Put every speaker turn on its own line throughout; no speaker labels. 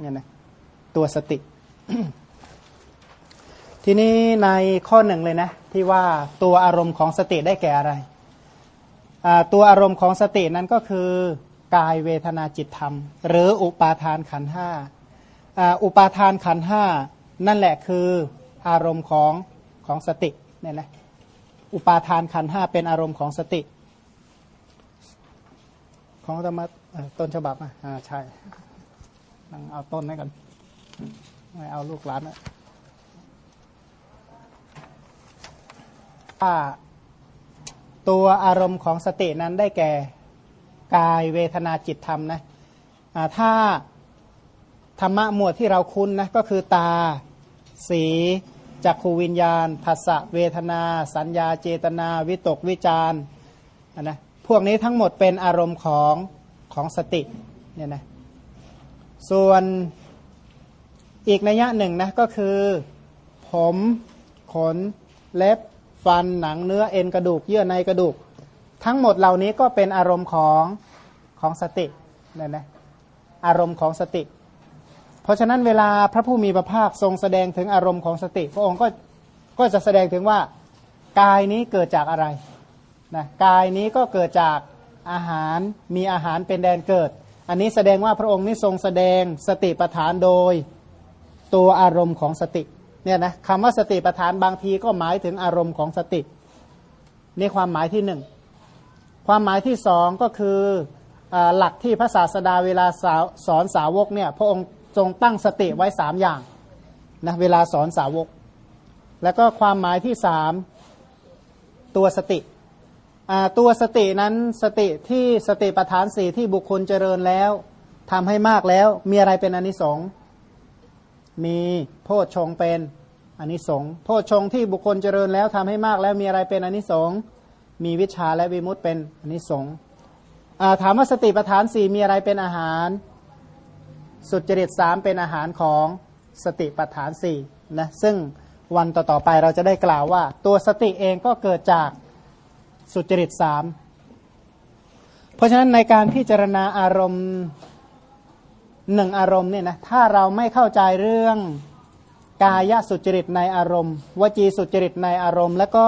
เนี่ยนะตัวสติ ทีนี้ในข้อหนึ่งเลยนะ ที่ว่าตัวอารมณ์ของสติได้แก่อะไร ตัวอารมณ์ของสตินั้นก็คือกายเวทนาจิตธรรม หรืออุปาทานขันห้าอุปาทานขันห้านั่นแหละคืออารมณ์ของของสติเนี่ยนะอุปาทานขันห้าเป็นอารมณ์ของสติ ของธรรมะต้นฉบับอ่าใช่ นั่งเอาต้นให้กันไม่เอาลูกหลานนะถ้าตัวอารมณ์ของสตินั้นได้แก่กายเวทนาจิตธรรมนะถ้าธรรมะหมวดที่เราคุ้นนะก็คือตา สีจักขูวิญญาณภาษะเวทนา สัญญาเจตนา วิตกวิจารนะพวกนี้ทั้งหมดเป็นอารมณ์ของของสติเนี่ยนะ ส่วนอีกนัยยะหนึ่งนะก็คือ ผมขน เล็บ ฟันหนังเนื้อเอ็นกระดูก เยื่อในกระดูก ทั้งหมดเหล่านี้ก็เป็นอารมณ์ของของสติเนี่ยนะอารมณ์ของสติ เพราะฉะนั้นเวลาพระผู้มีพระภาคทรงแสดงถึงอารมณ์ของสติ พระองค์ก็ก็จะแสดงถึงว่ากายนี้เกิดจากอะไรนะกายนี้ก็เกิดจากอาหารมีอาหารเป็นแดนเกิด อันนี้แสดงว่าพระองค์นี้ทรงแสดงสติปัฏฐานโดยตัวอารมณ์ของสติเนี่ยนะคำว่าสติปัฏฐานบางทีก็หมายถึงอารมณ์ของสตินี่ความหมายที่หนึ่งความหมายที่สองก็คืออหลักที่พระศาสดาเวลาสอนสาวกเนี่ยพระองค์ทรงตั้งสติไว้สามอย่างนะเวลาสอนสาวก แล้วก็ความหมายที่สามตัวสติ ตัวสตินั้นสติที่สติปัฏฐานสี่ที่บุคคลเจริญแล้วทำให้มากแล้ว มีอะไรเป็นอนิสงส์มีโพชฌงเป็นอนิสงส์โพชฌงที่บุคคลเจริญแล้วทำให้มากแล้วมีอะไรเป็นอนิสงส์มีวิชาและวิมุตเป็นอนิสงส์ถามว่าสติปัฏฐานสี่มีอะไรเป็นอาหาร สุจริตสามเป็นอาหารของสติปัฏฐานสี่นะซึ่งวันต่อๆไปเราจะได้กล่าวว่า ตัวสติเองก็เกิดจาก สุจริตสามเพราะฉะนั้นในการพิจารณาอารมณ์หนึ่งอารมณ์เนี่ยนะถ้าเราไม่เข้าใจเรื่องกายสุจริตในอารมณ์ วจีสุจริตในอารมณ์ แล้วก็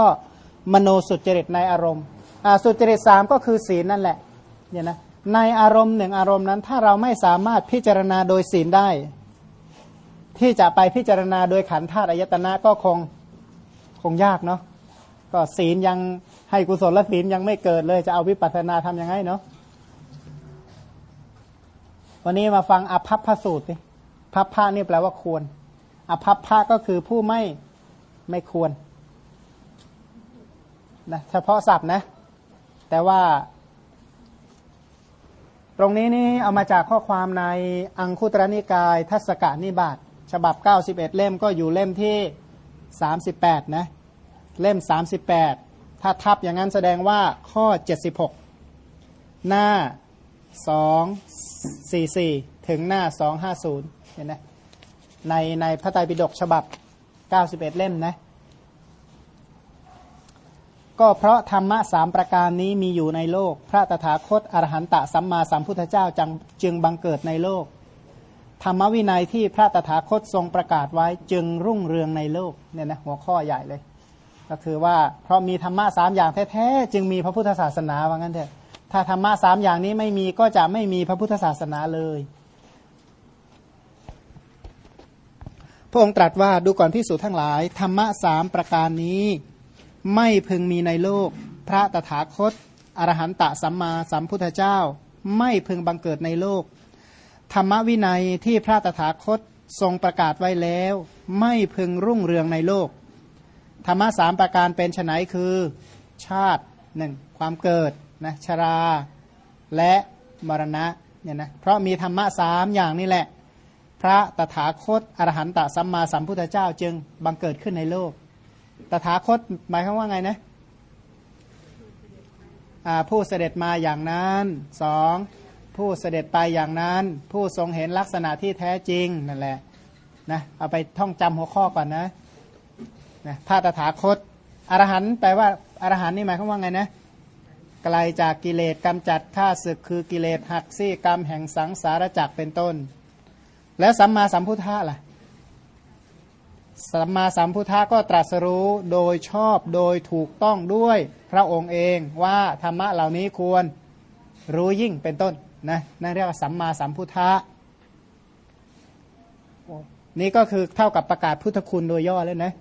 มโนสุจริตในอารมณ์สุจริตสามก็คือศีลนั่นแหละเนี่ยนะในอารมณ์หนึ่งอารมณ์นั้น ถ้าเราไม่สามารถพิจารณาโดยศีลได้ ที่จะไปพิจารณาโดยขันธ์ธาตุอายตนะก็คงคงยากเนาะก็ศีลยัง ให้กุศลและศีลยังไม่เกิดเลย จะเอาวิปัสสนาทํำยังไงเนาะวันนี้มาฟังอภัพพสูตรสิพัพพะนี่แปลว่าควร อภัพพะก็คือผู้ไม่ไม่ควรนะเฉพาะศัพท์นะ แต่ว่า ตรงนี้นี่เอามาจากข้อความในอังคุตรนิกาย ทัศกานิบาตฉบับ 91 เล่มก็อยู่เล่มที่ 38 นะ เล่ม 38 ถ้าทับอย่างนั้นแสดงว่าข้อ 76 หน้า 244 ถึงหน้า 250 เห็นไหมในในพระไตรปิฎกฉบับ 91 เล่มนะก็เพราะธรรมะสามประการนี้มีอยู่ในโลก พระตถาคตอรหันตะสัมมาสัมพุทธเจ้าจังจึงบังเกิดในโลก ธรรมวินัยที่พระตถาคตทรงประกาศไว้จึงรุ่งเรืองในโลกเนี่ยนะหัวข้อใหญ่เลย ก็คือว่าเพราะมีธรรมะสามอย่างแท้ๆจึงมีพระพุทธศาสนาว่างั้นเถอะถ้าธรรมะสามอย่างนี้ไม่มีก็จะไม่มีพระพุทธศาสนาเลยพระองค์ตรัสว่าดูก่อนพิสูจทั้งหลาย ธรรมะสามประการนี้ ไม่พึงมีในโลก พระตถาคตอรหันตะสัมมาสัมพุทธเจ้า ไม่พึงบังเกิดในโลก ธรรมวินัยที่พระตถาคตทรงประกาศไว้แล้ว ไม่พึงรุ่งเรืองในโลก ธรรมะสามประการเป็นไนคือ ชาติหนึ่งความเกิดนะชราและมรณะเนี่ยนะเพราะมีธรรมะสามอย่างนี่แหละ พระตถาคตอรหันตสัมมาสัมพุทธเจ้าจึงบังเกิดขึ้นในโลก ตถาคตหมายความว่าไงนะผู้เสด็จมาอย่างนั้นสองผู้เสด็จไปอย่างนั้น ผู้ทรงเห็นลักษณะที่แท้จริงนั่นแหละนะเอาไปท่องจำหัวข้อก่อนนะ นะพระตถาคตอรหันต์แปลว่าอรหันต์นี่หมายความว่าไงนะไกลจากกิเลสกำจัดข้าศึกคือกิเลสหักซี่กรรมแห่งสังสารจักเป็นต้น แล้วสัมมาสัมพุทธะล่ะสัมมาสัมพุทธะก็ตรัสรู้โดยชอบโดยถูกต้องด้วยพระองค์เองว่าธรรมะเหล่านี้ควรรู้ยิ่งเป็นต้นนะนั่นเรียกว่าสัมมาสัมพุทธะนี่ก็คือเท่ากับประกาศพุทธคุณโดยย่อเลยนะ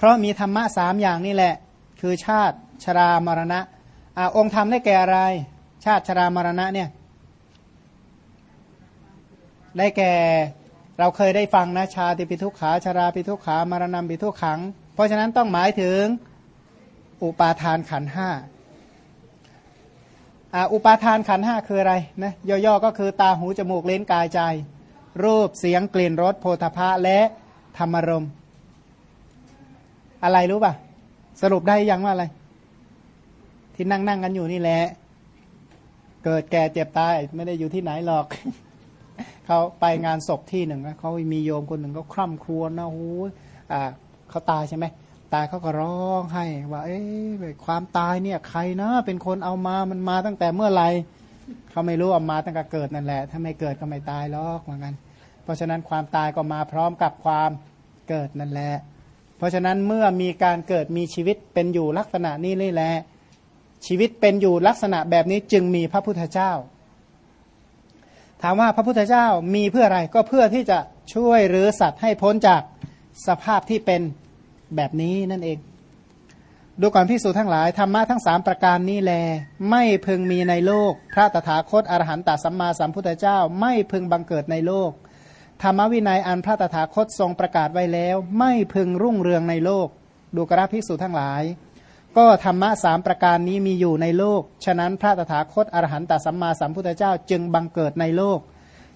เพราะมีธรรมะสามอย่างนี่แหละ คือชาติชรามรณะอองค์ธรรมได้แก่อะไร ชาติชรามรณะเนี่ยได้แก่เราเคยได้ฟังนะชาติปิทุกขาชาราปิทุกขามรณะปิทุกขัง เพราะฉะนั้นต้องหมายถึงอุปาทานขันห้าอุปาทานขันห้าคืออะไรนะย่อๆก็คือตาหูจมูกเล่นกายใจ รูปเสียงกลิ่นรสโพธพะและธรรมรม อะไรรู้ป่ะ สรุปได้ยังว่าอะไร ที่นั่งนั่งกันอยู่นี่แหละ เกิดแก่เจ็บตายไม่ได้อยู่ที่ไหนหรอก เขาไปงานศพที่หนึ่งเขามีโยมคนหนึ่งเขาคร่ำครวญนะโอ้ยอ่าเขาตายใช่ไหมตายเขาก็ร้องให้ ว่าเอ้ยความตายเนี่ย ใครนะ เป็นคนเอามามันมาตั้งแต่เมื่อไหร่เขาไม่รู้เอามาตั้งแต่เกิดนั่นแหละ ถ้าไม่เกิดก็ไม่ตายหรอกเหมือนกัน เพราะฉะนั้นความตายก็มาพร้อมกับความเกิดนั่นแหละ เพราะฉะนั้นเมื่อมีการเกิดมีชีวิตเป็นอยู่ลักษณะนี้นี่แหละชีวิตเป็นอยู่ลักษณะแบบนี้จึงมีพระพุทธเจ้า ถามว่าพระพุทธเจ้ามีเพื่ออะไรก็เพื่อที่จะช่วยหรือสัตว์ให้พ้นจากสภาพที่เป็นแบบนี้นั่นเอง ดูก่อนพิสูจทั้งหลายธรรมะทั้งสามประการนี้แล ไม่พึงมีในโลก พระตถาคตอรหันตสัมมาสัมพุทธเจ้า ไม่พึงบังเกิดในโลก ธรรมวินัยอันพระตถาคตทรงประกาศไว้แล้ว ไม่พึงรุ่งเรืองในโลก ดูกราภิกษุทั้งหลาย ก็ธรรมะสามประการนี้มีอยู่ในโลก ฉะนั้นพระตถาคตอรหันตสัมมาสัมพุทธเจ้าจึงบังเกิดในโลก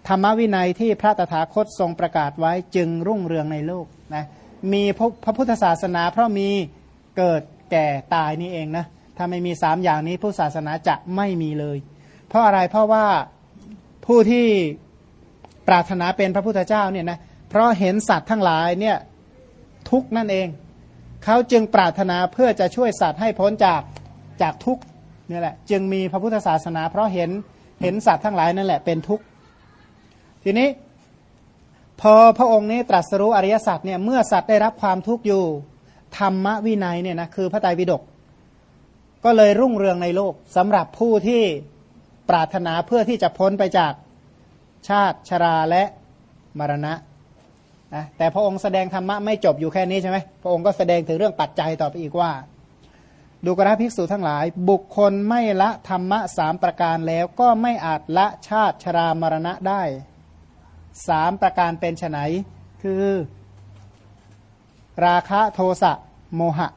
ธรรมวินัยที่พระตถาคตทรงประกาศไว้จึงรุ่งเรืองในโลกนะมีพระพุทธศาสนา เพราะมีเกิดแก่ตายนี่เองนะถ้าไม่มีสามอย่างนี้พุทธศาสนาจะไม่มีเลย เพราะอะไรเพราะว่าผู้ที่ ปรารถนาเป็นพระพุทธเจ้าเนี่ยนะเพราะเห็นสัตว์ทั้งหลายเนี่ยทุกนั่นเอง เขาจึงปรารถนาเพื่อจะช่วยสัตว์ให้พ้นจากจากทุกข์นี่แหละจึงมีพระพุทธศาสนา เพราะเห็นเห็นสัตว์ทั้งหลายนั่นแหละเป็นทุกข์ทีนี้พอพระองค์นี้ตรัสรู้อริยสัจเนี่ยเมื่อสัตว์ได้รับความทุกข์อยู่ธรรมวินัยเนี่ยนะคือพระไตรปิฎกก็เลยรุ่งเรืองในโลกสำหรับผู้ที่ปรารถนาเพื่อที่จะพ้นไปจาก ชาติชราและมรณะนะแต่พระองค์แสดงธรรมะไม่จบอยู่แค่นี้ใช่ไหมพระองค์ก็แสดงถึงเรื่องปัจจัยต่อไปอีกว่า ดูกระภิกษุทั้งหลาย บุคคลไม่ละธรรมะสามประการแล้วก็ไม่อาจละชาติชรามรณะได้สามประการเป็นไฉนคือ ราคะโทสะโมหะ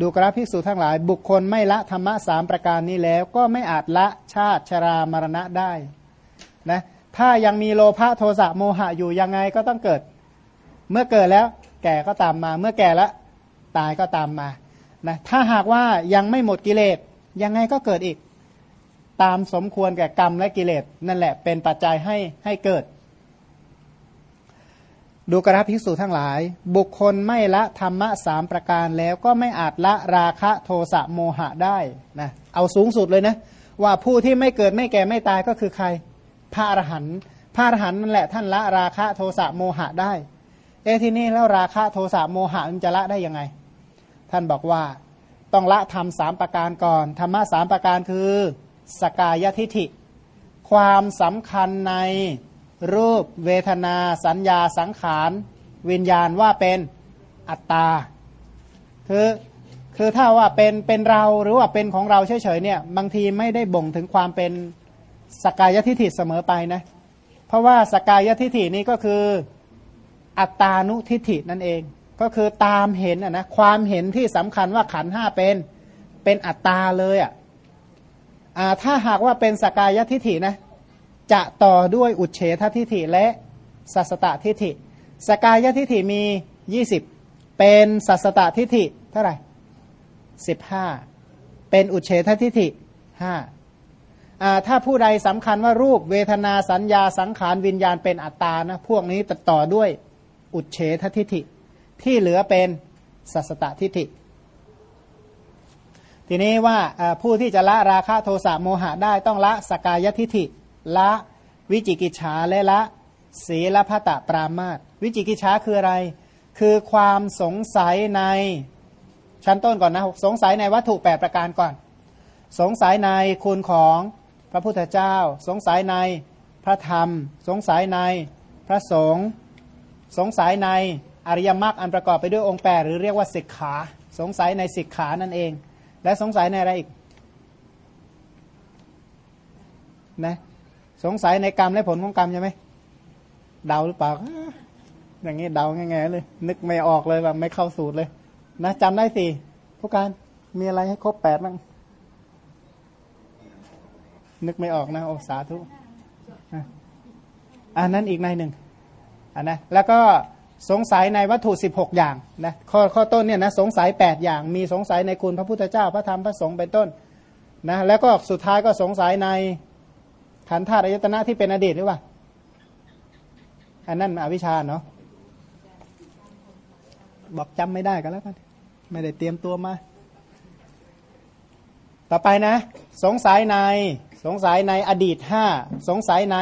ดูกระภิกษุทั้งหลาย บุคคลไม่ละธรรมะสามประการนี้แล้ว ก็ไม่อาจละชาติชรามรณะได้นะ ถ้ายังมีโลภะโทสะโมหะอยู่ยังไงก็ต้องเกิด เมื่อเกิดแล้ว แก่ก็ตามมา เมื่อแก่แล้วตายก็ตามมานะถ้าหากว่ายังไม่หมดกิเลสยังไงก็เกิดอีก ตามสมควรแก่กรรมและกิเลสนั่นแหละเป็นปัจจัยให้ให้เกิด ดูกระภิกษุทั้งหลาย บุคคลไม่ละธรรมะสามประการแล้วก็ไม่อาจละราคะโทสะโมหะได้นะเอาสูงสุดเลยนะ ว่าผู้ที่ไม่เกิดไม่แก่ไม่ตายก็คือใคร พระอรหันต์พระอรหันต์นั่นแหละท่านละราคะโทสะโมหะได้ เอทีนี้แล้วราคะโทสะโมหะมันจะละได้ยังไง ท่านบอกว่าต้องละทำสามประการก่อนธรรมะสามประการคือสกายทิฐิ ความสำคัญในรูปเวทนาสัญญาสังขาร วิญญาณว่าเป็นอัตตา คือคือถ้าว่าเป็นเป็นเราหรือว่าเป็นของเราเฉยๆเนี่ยบางทีไม่ได้บ่งถึงความเป็น สกายทิฐิเสมอไปนะ เพราะว่าสกายทิฐินี้ก็คืออัตตานุทิฏฐินั่นเอง ก็คือตามเห็นนะความเห็นที่สำคัญว่าขันห้าเป็นเป็นอัตตาเลยอะถ้าหากว่าเป็นสกายทิฏฐินะจะต่อด้วยอุเฉททิฏฐิและสัสตทิฏฐิ สกายทิฏฐิมียี่สิบเป็นสัสตทิฏฐิเท่าไหร่สิบห้าเป็นอุเฉททิฏฐิห้า ถ้าผู้ใดสำคัญว่ารูปเวทนาสัญญาสังขารวิญญาณเป็นอัตตานะพวกนี้ตัดต่อด้วยอุเฉททิฐิ ที่เหลือเป็นสัสตทิฐิ ทีนี้ว่าผู้ที่จะละราคะโทสะโมหะได้ต้องละสกายทิฐิ ละวิจิกิจฉาและละศีลพัตปรามาตวิจิกิจฉาคืออะไร คือความสงสัยในชั้นต้นก่อนนะสงสัยในวัตถุ 8 ประการก่อน สงสัยในคุณของ พระพุทธเจ้า สงสัยในพระธรรม สงสัยในพระสงฆ์สงสัยในอริยมรรคอันประกอบไปด้วยองค์แปดหรือเรียกว่าสิกขา สงสัยในสิกขานั่นเอง และสงสัยในอะไรอีกนะสงสัยในกรรมและผลของกรรมใช่ไหมเดาหรือเปล่าอย่างนี้เดาง่ายๆเลย นึกไม่ออกเลยแบบไม่เข้าสูตรเลย นะจำได้สิผู้การมีอะไรให้ครบแปดบ้าง นึกไม่ออกนะโอสาธุอันนั้นอีกในหนึ่งอันนะแล้วก็สงสัยในวัตถุสิบหกอย่างนะข้อข้อต้นเนี่ยนะสงสัยแปดอย่าง มีสงสัยในคุณพระพุทธเจ้าพระธรรมพระสงฆ์เป็นต้นนะแล้วก็สุดท้ายก็สงสัยในขันธาตุอายตนะที่เป็นอดีตหรือเปล่าอันนั้นอวิชชาเนาะบอกจำไม่ได้กันแล้วกันไม่ได้เตรียมตัวมา ต่อไปนะ สงสัยใน สงสัยในอดีตห้าสงสัยใน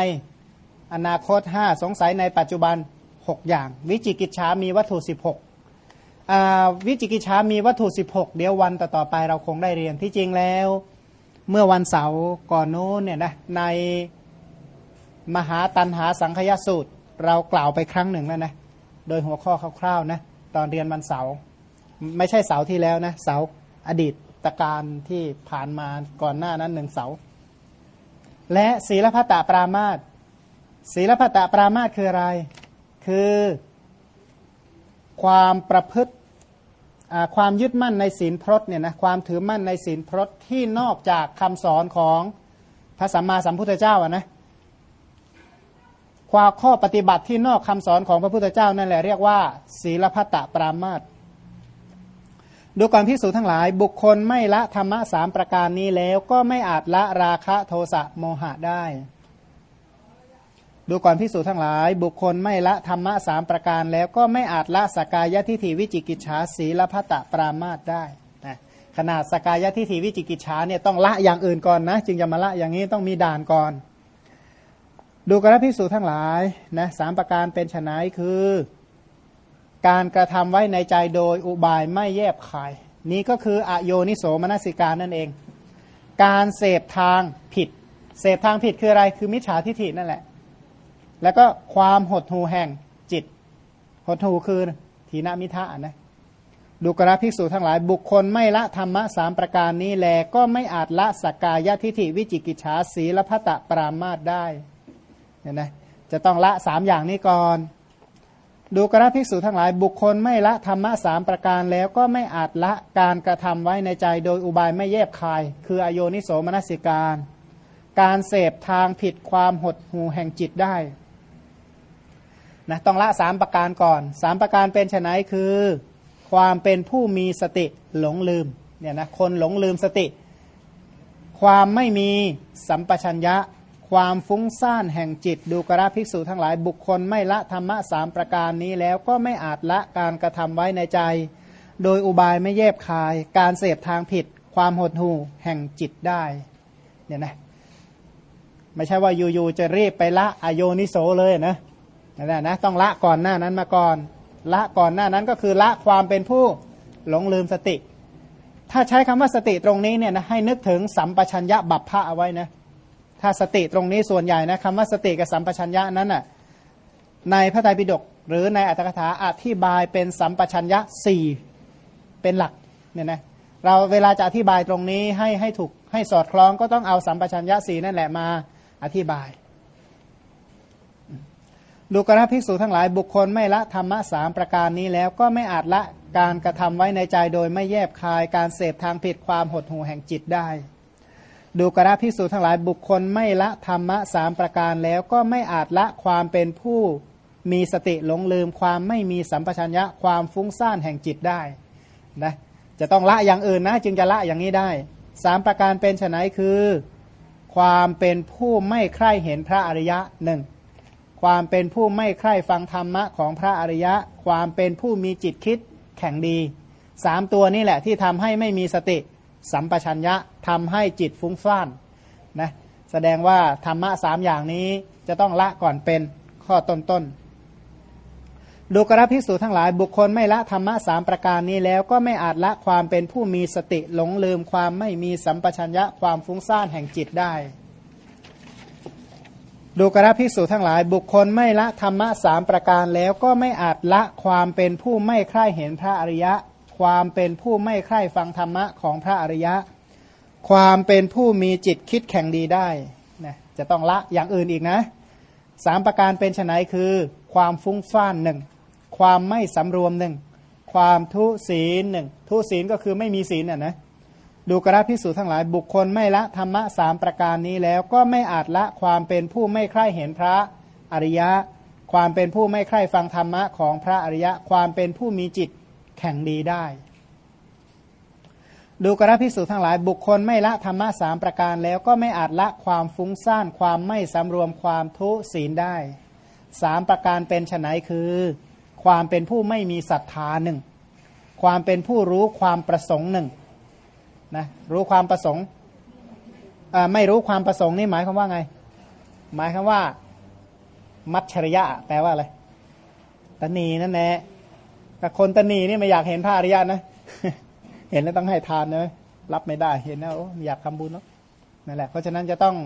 อนาคตห้าสงสัยในปัจจุบันหกอย่าง วิจิกิจฉามีวัตถุสิบหกวิจิกิจฉามีวัตถุสิบหกเดี๋ยววันต่อๆไปเราคงได้เรียนที่จริงแล้ว เมื่อวันเสาร์ก่อนโน้นเนี่ยนะในมหาตันหาสังคยสูตร เรากล่าวไปครั้งหนึ่งแล้วนะโดยหัวข้อคร่าวๆนะตอนเรียนวันเสาร์ไม่ใช่เสาร์ที่แล้วนะเสาร์อดีตตการที่ผ่านมาก่อนหน้านั้นหนึ่งเสาร์ และศีลพัตตปรามาตศีลพัตตปรามาตคืออะไร คือความประพฤติความยึดมั่นในศีลพรตเนี่ยนะความถือมั่นในศีลพรตที่นอกจากคำสอนของพระสัมมาสัมพุทธเจ้าอะนะความข้อปฏิบัติที่นอกคำสอนของพระพุทธเจ้านั่นแหละเรียกว่า ศีลพัตตปรามาต ดูก่อนพิสูจทั้งหลาย บุคคลไม่ละธรรมะสามประการนี้แล้วก็ไม่อาจละราคะโทสะโมหะได้ ดูก่อนพิสูจทั้งหลาย บุคคลไม่ละธรรมะสามประการแล้วก็ไม่อาจละสกายทิฏฐิวิจิกิจฉาสีละพัตะปรามาตได้นะขนาดสกายทิฏฐิวิจิกิจฉาเนี่ยต้องละอย่างอื่นก่อนนะ จึงจะมาละอย่างนี้ต้องมีด่านก่อน ดูกระพิสูจทั้งหลายนะสามประการเป็นไนคือ การกระทำไว้ในใจโดยอุบายไม่แยบคาย นี้ก็คืออโยนิโสมนสิการนั่นเอง การเสพทางผิด เสพทางผิดคืออะไรคือมิจฉาทิฏฐินั่นแหละ แล้วก็ความหดหูแห่งจิต หดหูคือทีนามิทะนะดูกราภิกษุทั้งหลายบุคคลไม่ละธรรมะสามประการนี้แลก็ไม่อาจละสกกายทิฏฐิวิจิกิจฉาสีละพัตะปรามาตได้เนี่ยนะจะต้องละสามอย่างนี้ก่อน ดูกราภิกษุทั้งหลายบุคคลไม่ละธรรมะสามประการแล้วก็ไม่อาจละการกระทำไว้ในใจโดยอุบายไม่แยบคาย คืออโยนิโสมนสิการ การเสพทางผิดความหดหูแห่งจิตได้นะต้องละสามประการก่อนสามประการเป็นไนคือ ความเป็นผู้มีสติหลงลืมเนี่ยนะคนหลงลืมสติ ความไม่มีสัมปชัญญะ ความฟุ้งซ่านแห่งจิต ดูกราภิกษุทั้งหลายบุคคลไม่ละธรรมะสามประการนี้แล้วก็ไม่อาจละการกระทำไว้ในใจ โดยอุบายไม่แยบคาย การเสพทางผิด ความหดหู่แห่งจิตได้เนี่ยนะไม่ใช่ว่าอยู่ๆจะรีบไปละอโยนิโสเลยนะนั่นแหละนะต้องละก่อนหน้านั้นมาก่อน ละก่อนหน้านั้นก็คือละความเป็นผู้หลงลืมสติ ถ้าใช้คำว่าสติตรงนี้เนี่ยนะให้นึกถึงสัมปชัญญะบัพพะเอาไว้นะ ถ้าสติตรงนี้ส่วนใหญ่นะคำว่าสติกับสัมปชัญญะนั้นน่ะในพระไตรปิฎกหรือในอัตถกถาอธิบายเป็นสัมปชัญญะสี่เป็นหลักเนี่ยนะเราเวลาจะอธิบายตรงนี้ให้ให้ถูกให้สอดคล้องก็ต้องเอาสัมปชัญญะสี่นั่นแหละมาอธิบาย ดูกระภิกษุทั้งหลายบุคคลไม่ละธรรมะสามประการนี้แล้วก็ไม่อาจละการกระทำไว้ในใจโดยไม่แยบคายการเสพทางผิดความหดหู่แห่งจิตได้ ดูกระภิกษุทั้งหลายบุคคลไม่ละธรรมะสามประการแล้วก็ไม่อาจละความเป็นผู้มีสติหลงลืม ความไม่มีสัมปชัญญะความฟุ้งซ่านแห่งจิตได้นะจะต้องละอย่างอื่นนะจึงจะละอย่างนี้ได้สามประการเป็นไนคือ ความเป็นผู้ไม่ใคร่เห็นพระอริยะหนึ่งความเป็นผู้ไม่ใคร่ฟังธรรมะของพระอริยะ ความเป็นผู้มีจิตคิดแข็งดีสามตัวนี่แหละที่ทำให้ไม่มีสติ สัมปชัญญะทำให้จิตฟุ้งซ่านนะแสดงว่าธรรมะสามอย่างนี้จะต้องละก่อนเป็นข้อต้นๆดูกระพิสูจทั้งหลายบุคคลไม่ละธรรมะสามประการนี้แล้วก็ไม่อาจละความเป็นผู้มีสติหลงลืมความไม่มีสัมปชัญญะความฟุ้งซ่านแห่งจิตได้ ดูกระพิสูจทั้งหลาย บุคคลไม่ละธรรมะสามประการแล้วก็ไม่อาจละความเป็นผู้ไม่ใคร่เห็นพระอริยะ ความเป็นผู้ไม่ใคร่ฟังธรรมะของพระอริยะ ความเป็นผู้มีจิตคิดแข่งดีได้นะจะต้องละอย่างอื่นอีกนะสามประการเป็นไนคือ ความฟุ้งซ่านหนึ่งความไม่สำรวมหนึ่งความทุศีลหนึ่งทุศีลก็คือไม่มีศีลอะนะดูกระพิสูจน์ทั้งหลายบุคคลไม่ละธรรมะสามประการนี้แล้วก็ไม่อาจละความเป็นผู้ไม่ใคร่เห็นพระอริยะ ความเป็นผู้ไม่ใคร่ฟังธรรมะของพระอริยะ ความเป็นผู้มีจิต แข่งดีได้ ดูกระพิสูจทั้งหลายบุคคลไม่ละธรรมะสามประการแล้วก็ไม่อาจละความฟุ้งซ่านความไม่สำรวมความทุศีลได้สามประการเป็นไนคือ ความเป็นผู้ไม่มีศรัทธาหนึ่งความเป็นผู้รู้ความประสงค์หนึ่งนะรู้ความประสงค์ไม่รู้ความประสงค์นี่หมายความว่าไง หมายความว่า มัชริยะ แปลว่าอะไรตนีนั่นแหละ แต่คนตนีนี่ไม่อยากเห็นพระอริยะนะ เห็นแล้วต้องให้ทานเลยรับไม่ได้เห็นแล้วอยากทำบุญเนาะนั่นแหละ เพราะฉะนั้นจะต้อง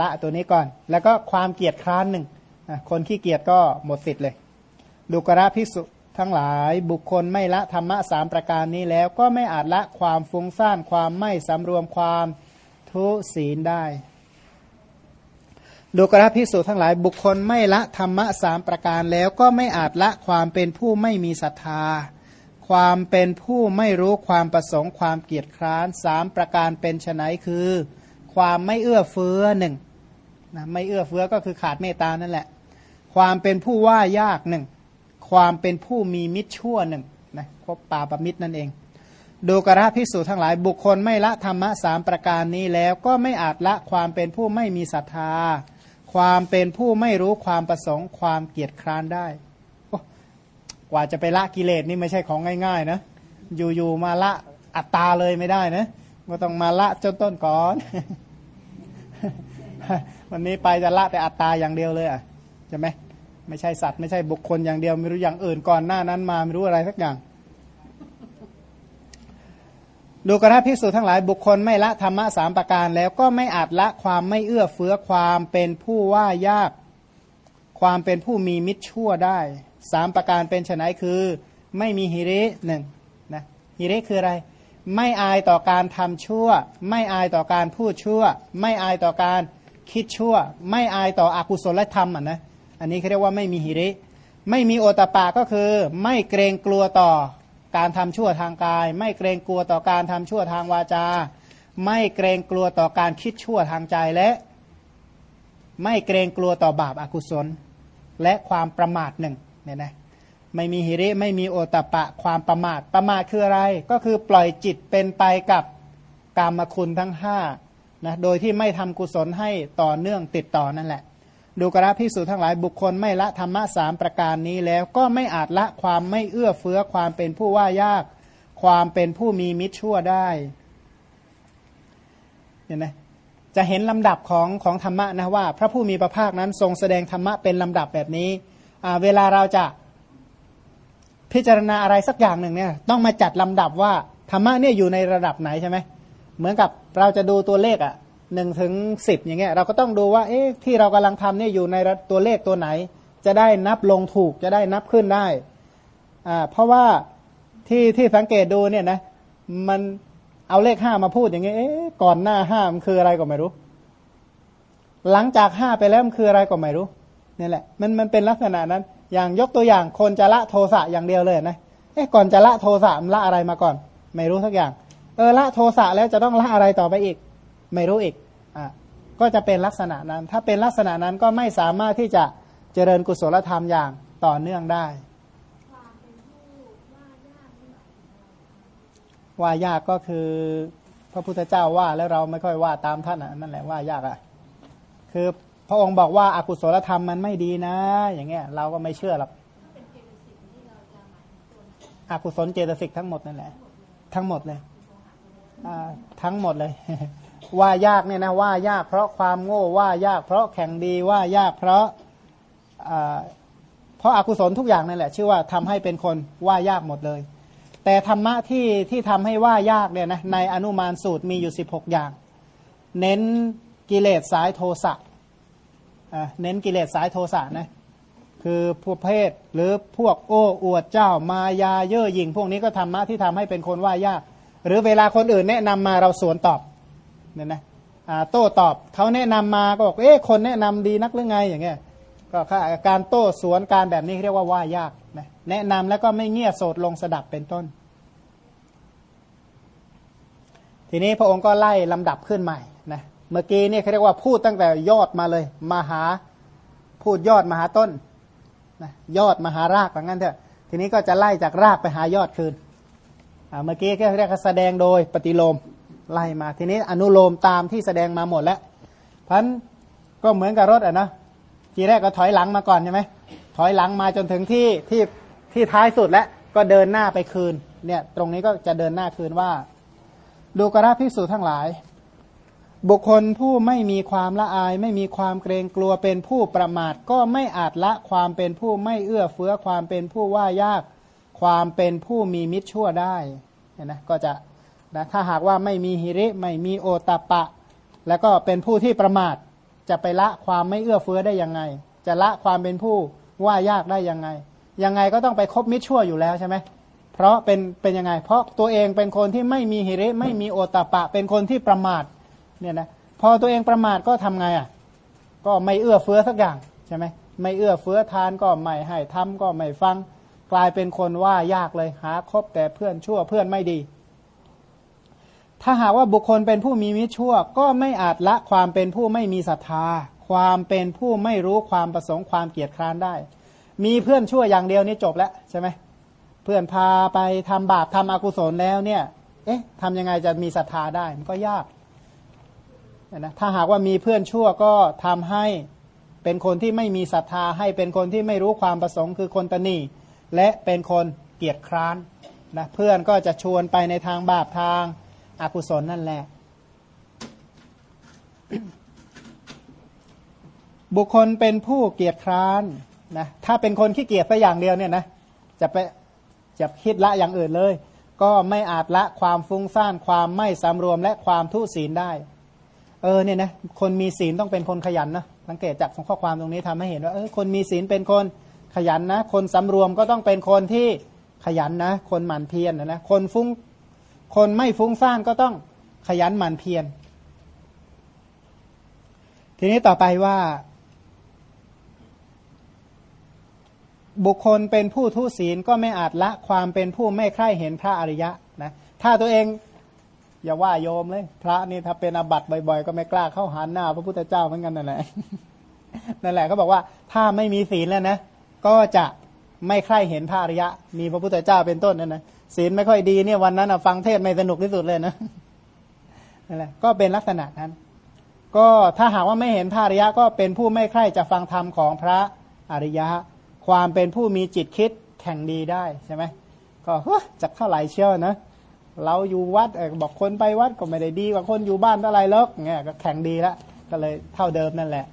ละตัวนี้ก่อน แล้วก็ความเกียดคร้านหนึ่งคนขี้เกียจก็หมดสิทธิ์เลยดุกระพิสุทั้งหลายบุคคลไม่ละธรรมะสามประการนี้แล้วก็ไม่อาจละความฟุ้งซ่านความไม่สำรวมความทุศีลได้ ดูกระพิสุทั้งหลายบุคคลไม่ละธรรมะสามประการแล้วก็ไม่อาจละความเป็นผู้ไม่มีศรัทธา ความเป็นผู้ไม่รู้ความประสงค์ความเกียจคร้านสามประการเป็นไฉนคือ ความไม่เอื้อเฟื้อหนึ่งนะไม่เอื้อเฟื้อก็คือขาดเมตตานั่นแหละ ความเป็นผู้ว่ายากหนึ่งความเป็นผู้มีมิตรชั่วหนึ่งนะคบป่าประมิตรนั่นเองดูกระพิสูจทั้งหลายบุคคลไม่ละธรรมะสามประการนี้แล้วก็ไม่อาจละความเป็นผู้ไม่มีศรัทธา ความเป็นผู้ไม่รู้ความประสงค์ความเกียจคร้านได้ กว่าจะไปละกิเลสนี่ไม่ใช่ของง่ายๆนะอยู่ๆมาละอัตตาเลยไม่ได้นะก็ต้องมาละจนต้นก่อน วันนี้ไปจะละแต่อัตตาอย่างเดียวเลยอะใช่ไหมไม่ใช่สัตว์ไม่ใช่บุคคลอย่างเดียวไม่รู้อย่างอื่นก่อนหน้านั้นมาไม่รู้อะไรสักอย่าง ดูกระพิสูจทั้งหลายบุคคลไม่ละธรรมะสามประการแล้วก็ไม่อาจละความไม่เอื้อเฟื้อความเป็นผู้ว่ายาก ความเป็นผู้มีมิตรชั่วได้สามประการเป็นไนคือไม่มีฮิริหนึ่งนะฮิริคืออะไร ไม่อายต่อการทำชั่ว ไม่อายต่อการพูดชั่ว ไม่อายต่อการคิดชั่ว ไม่อายต่ออกุศลธรรมอะนะอันนี้เขาเรียกว่าไม่มีฮิริ ไม่มีโอตปาก็คือ ไม่เกรงกลัวต่อ การทำชั่วทางกาย ไม่เกรงกลัวต่อการทำชั่วทางวาจา ไม่เกรงกลัวต่อการคิดชั่วทางใจและ ไม่เกรงกลัวต่อบาปอากุศล และความประมาทหนึ่งเนี่ยนะไม่มีหิริไม่มีโอตปะความประมาทประมาทคืออะไร ก็คือปล่อยจิตเป็นไปกับกรรมคุณทั้งห้านะโดยที่ไม่ทำกุศลให้ต่อเนื่องติดต่อนั่นแหละ ดูกระพิสูจทั้งหลายบุคคลไม่ละธรรมะสามประการนี้แล้วก็ไม่อาจละความไม่เอื้อเฟื้อความเป็นผู้ว่ายาก ความเป็นผู้มีมิตรชั่วได้เห็นไหมจะเห็นลำดับของของธรรมะนะว่า พระผู้มีพระภาคนั้นทรงแสดงธรรมะเป็นลำดับแบบนี้ เวลาเราจะพิจารณาอะไรสักอย่างหนึ่งเนี่ยต้องมาจัดลำดับว่าธรรมะเนี่ยอยู่ในระดับไหนใช่ไหมเหมือนกับเราจะดูตัวเลขอะ หนึ่งถึงสิบอย่างเงี้ยเราก็ต้องดูว่าเอ๊ะที่เรากำลังทำเนี่ยอยู่ในตัวเลขตัวไหน จะได้นับลงถูกจะได้นับขึ้นได้อ่าเพราะว่าที่ที่สังเกตดูเนี่ยนะมันเอาเลขห้ามาพูดอย่างเงี้ยเอ๊ะก่อนหน้าห้ามันคืออะไรก็ไม่รู้ หลังจากห้าไปแล้วมันคืออะไรก็ไม่รู้นี่แหละมันมันเป็นลักษณะนั้น อย่างยกตัวอย่างคนจะละโทสะอย่างเดียวเลยนะเอ๊ะก่อนจะละโทสะมันละอะไรมาก่อน ไม่รู้สักอย่าง เออละโทสะแล้วจะต้องละอะไรต่อไปอีก ไม่รู้อีกอะก็จะเป็นลักษณะนั้น ถ้าเป็นลักษณะนั้นก็ไม่สามารถที่จะเจริญกุศลธรรมอย่างต่อเนื่องได้ ว่ายากก็คือ พระพุทธเจ้าว่าแล้วเราไม่ค่อยว่าตามท่านนั่นแหละว่ายากอะคือพระองค์บอกว่าอากุศลธรรมมันไม่ดีนะ อย่างเงี้ยเราก็ไม่เชื่อหรอกอากุศลเจตสิกทั้งหมดนั่นแหละ ทั้งหมดเลยทั้งหมดเลย ว่ายากเนี่ยนะว่ายากเพราะความโง่ว่ายากเพราะแข่งดีว่ายากเพราะเพราะอากุศลทุกอย่างนั่นแหละชื่อว่าทำให้เป็นคนว่ายากหมดเลย แต่ธรรมะที่ที่ทำให้ว่ายากเนี่ยนะในอนุมานสูตรมีอยู่ 16 อย่าง เน้นกิเลสสายโทสะเน้นกิเลสสายโทสะนะคือพวกเพศหรือพวกโอ้อวดเจ้ามายาเย่อหยิ่ง พวกนี้ก็ธรรมะที่ทำให้เป็นคนว่ายาก หรือเวลาคนอื่นแนะนำมาเราสวนตอบ เนี่ยนะโต้ตอบเขาแนะนำมาก็บอกเอ๊ะคนแนะนำดีนักหรือไงอย่างเงี้ยก็การโต้สวนการแบบนี้เรียกว่าว่ายากนะแนะนำแล้วก็ไม่เงี่ยโสดลงสดับเป็นต้น ทีนี้พระองค์ก็ไล่ลำดับขึ้นใหม่นะเมื่อกี้นี่เขาเรียกว่าพูดตั้งแต่ยอดมาเลยมาหาพูดยอดมาหาต้นนะยอดมหารากอย่างนั้นเถอะทีนี้ก็จะไล่จากรากไปหายอดคืนเมื่อกี้ก็เรียกแสดงโดยปฏิโลม ไล่มาทีนี้อนุโลมตามที่แสดงมาหมดแล้วพันก็เหมือนกับรถอะนะทีแรกก็ถอยหลังมาก่อนใช่ไหมถอยหลังมาจนถึงที่ที่ที่ท้ายสุดแล้วก็เดินหน้าไปคืนเนี่ยตรงนี้ก็จะเดินหน้าคืนว่า ดูกระพิสูจทั้งหลาย บุคคลผู้ไม่มีความละอาย ไม่มีความเกรงกลัวเป็นผู้ประมาท ก็ไม่อาจละความเป็นผู้ไม่เอื้อเฟื้อความเป็นผู้ว่ายาก ความเป็นผู้มีมิตรชั่วได้เห็นไหมก็จะ นะถ้าหากว่าไม่มีหิริไม่มีโอตปะ แล้วก็เป็นผู้ที่ประมาท จะไปละความไม่เอื้อเฟื้อได้ยังไง จะละความเป็นผู้ว่ายากได้ยังไง ยังไงก็ต้องไปคบมิตรชั่วอยู่แล้วใช่ไหมเพราะเป็นเป็นยังไง เพราะตัวเองเป็นคนที่ไม่มีหิริไม่มีโอตปะ เป็นคนที่ประมาทเนี่ยนะพอตัวเองประมาทก็ทำไงอะก็ไม่เอื้อเฟื้อสักอย่างใช่ไหมไม่เอื้อเฟื้อทานก็ไม่ให้ทำก็ไม่ฟัง กลายเป็นคนว่ายากเลยหาคบแต่เพื่อนชั่วเพื่อนไม่ดี ถ้าหากว่าบุคคลเป็นผู้มีมิตรชั่ว ก็ไม่อาจละความเป็นผู้ไม่มีศรัทธา ความเป็นผู้ไม่รู้ความประสงค์ความเกียดคร้านได้ มีเพื่อนชั่วอย่างเดียวนี่จบแล้วใช่ไหมเพื่อนพาไปทำบาปทำอกุศลแล้วเนี่ย เอ๊ะทำยังไงจะมีศรัทธาได้มันก็ยากนะถ้าหากว่ามีเพื่อนชั่วก็ทำให้เป็นคนที่ไม่มีศรัทธาให้เป็นคนที่ไม่รู้ความประสงค์คือคนตนีและเป็นคนเกียจคร้านนะเพื่อนก็จะชวนไปในทางบาปทาง อกุศลนั่นแหละ บุคคลเป็นผู้เกียจคร้านนะถ้าเป็นคนขี้เกียจไปอย่างเดียวเนี่ยนะจะไปจะคิดละอย่างอื่นเลย ก็ไม่อาจละความฟุ้งซ่านความไม่สำรวมและความทุศีลได้ เออเนี่ยนะคนมีศีลต้องเป็นคนขยันนะสังเกตจากข้อความตรงนี้ทำให้เห็นว่าเออคนมีศีลเป็นคนขยันนะ คนสำรวมก็ต้องเป็นคนที่ขยันนะ คนหมั่นเพียรนะนะคนฟุ้ง คนไม่ฟุ้งซ่านก็ต้องขยันหมั่นเพียร ทีนี้ต่อไปว่า บุคคลเป็นผู้ทุศีลก็ไม่อาจละความเป็นผู้ไม่ใคร่เห็นพระอริยะนะถ้าตัวเองอย่าว่าโยมเลย พระนี่ถ้าเป็นอาบัติบ่อยๆ ก็ไม่กล้าเข้าหาหน้า พระพุทธเจ้าเหมือนกันนั่นแหละนั่นแหละเขาบอกว่าถ้าไม่มีศีลแล้วนะ ก็จะไม่ใคร่เห็นพระอริยะ มีพระพุทธเจ้าเป็นต้นนั่นนะ ศีลไม่ค่อยดีเนี่ยวันนั้นฟังเทศไม่สนุกที่สุดเลยนะนั่นแหละก็เป็นลักษณะนั้น ก็ถ้าหากว่าไม่เห็นพระอริยะก็เป็นผู้ไม่ใคร่จะฟังธรรมของพระอริยะ ความเป็นผู้มีจิตคิดแข่งดีได้ใช่ไหมก็จะเท่าไหร่เชียวนะ เราอยู่วัดบอกคนไปวัดก็ไม่ได้ดีกว่าคนอยู่บ้านเท่าไรเลิกเงี้ยก็แข่งดีล้วก็เลยเท่าเดิมนั่นแหละ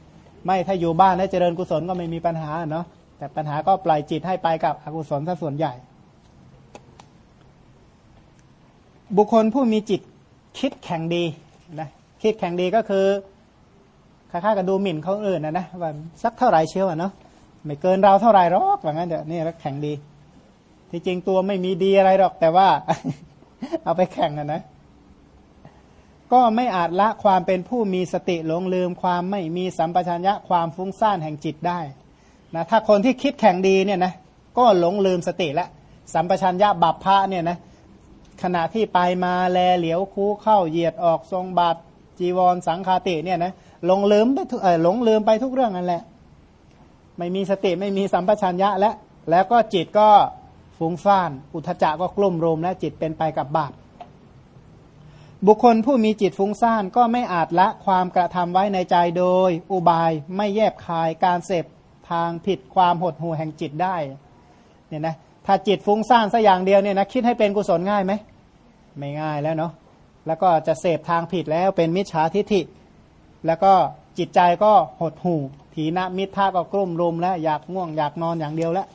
ไม่ถ้าอยู่บ้านแล้วเจริญกุศลก็ไม่มีปัญหาเนาะแต่ปัญหาก็ปล่อยจิตให้ไปกับอกุศลซะส่วนใหญ่ บุคคลผู้มีจิตคิดแข่งดีนะคิดแข่งดีก็คือค่าๆกับดูหมิ่นเขาอื่นนะนะว่าสักเท่าไหร่เชียวเนาะไม่เกินเราเท่าไหร่หรอกว่างั้นเดี๋ยวนี่แล้วแข่งดี ที่จริงตัวไม่มีดีอะไรหรอกแต่ว่าเอาไปแข่งกันนะ ก็ไม่อาจละความเป็นผู้มีสติหลงลืมความไม่มีสัมปชัญญะความฟุ้งซ่านแห่งจิตได้นะถ้าคนที่คิดแข่งดีเนี่ยนะก็หลงลืมสติและสัมปชัญญะบัพพะเนี่ยนะ ขณะที่ไปมาแลเหลียวคูเข้าเหยียดออกทรงบาทจีวรสังคาติเนี่ยนะหลงลืมไปทุกเออหลงลืมไปทุกเรื่องนั่นแหละ ไม่มีสติไม่มีสัมปชัญญะและ แล้วก็จิตก็ฟุ้งซ่าน อุทจักก็กลุ่มรวมและจิตเป็นไปกับบาปบุคคลผู้มีจิตฟุ้งซ่านก็ไม่อาจละความกระทำไว้ในใจโดย อุบายไม่แยบคายการเสพทางผิดความหดหู่แห่งจิตได้เนี่ยนะ ถ้าจิตฟุ้งซ่านสัอย่างเดียวเนี่ยนะคิดให้เป็นกุศลง่ายไหมไม่ง่ายแล้วเนาะแล้วก็จะเสพทางผิดแล้วเป็นมิจฉาทิฐิ แล้วก็จิตใจก็หดหู่ถีนมิทาก็กลุ่มรุมแล้วอยากง่วงอยากนอนอย่างเดียวแล้ว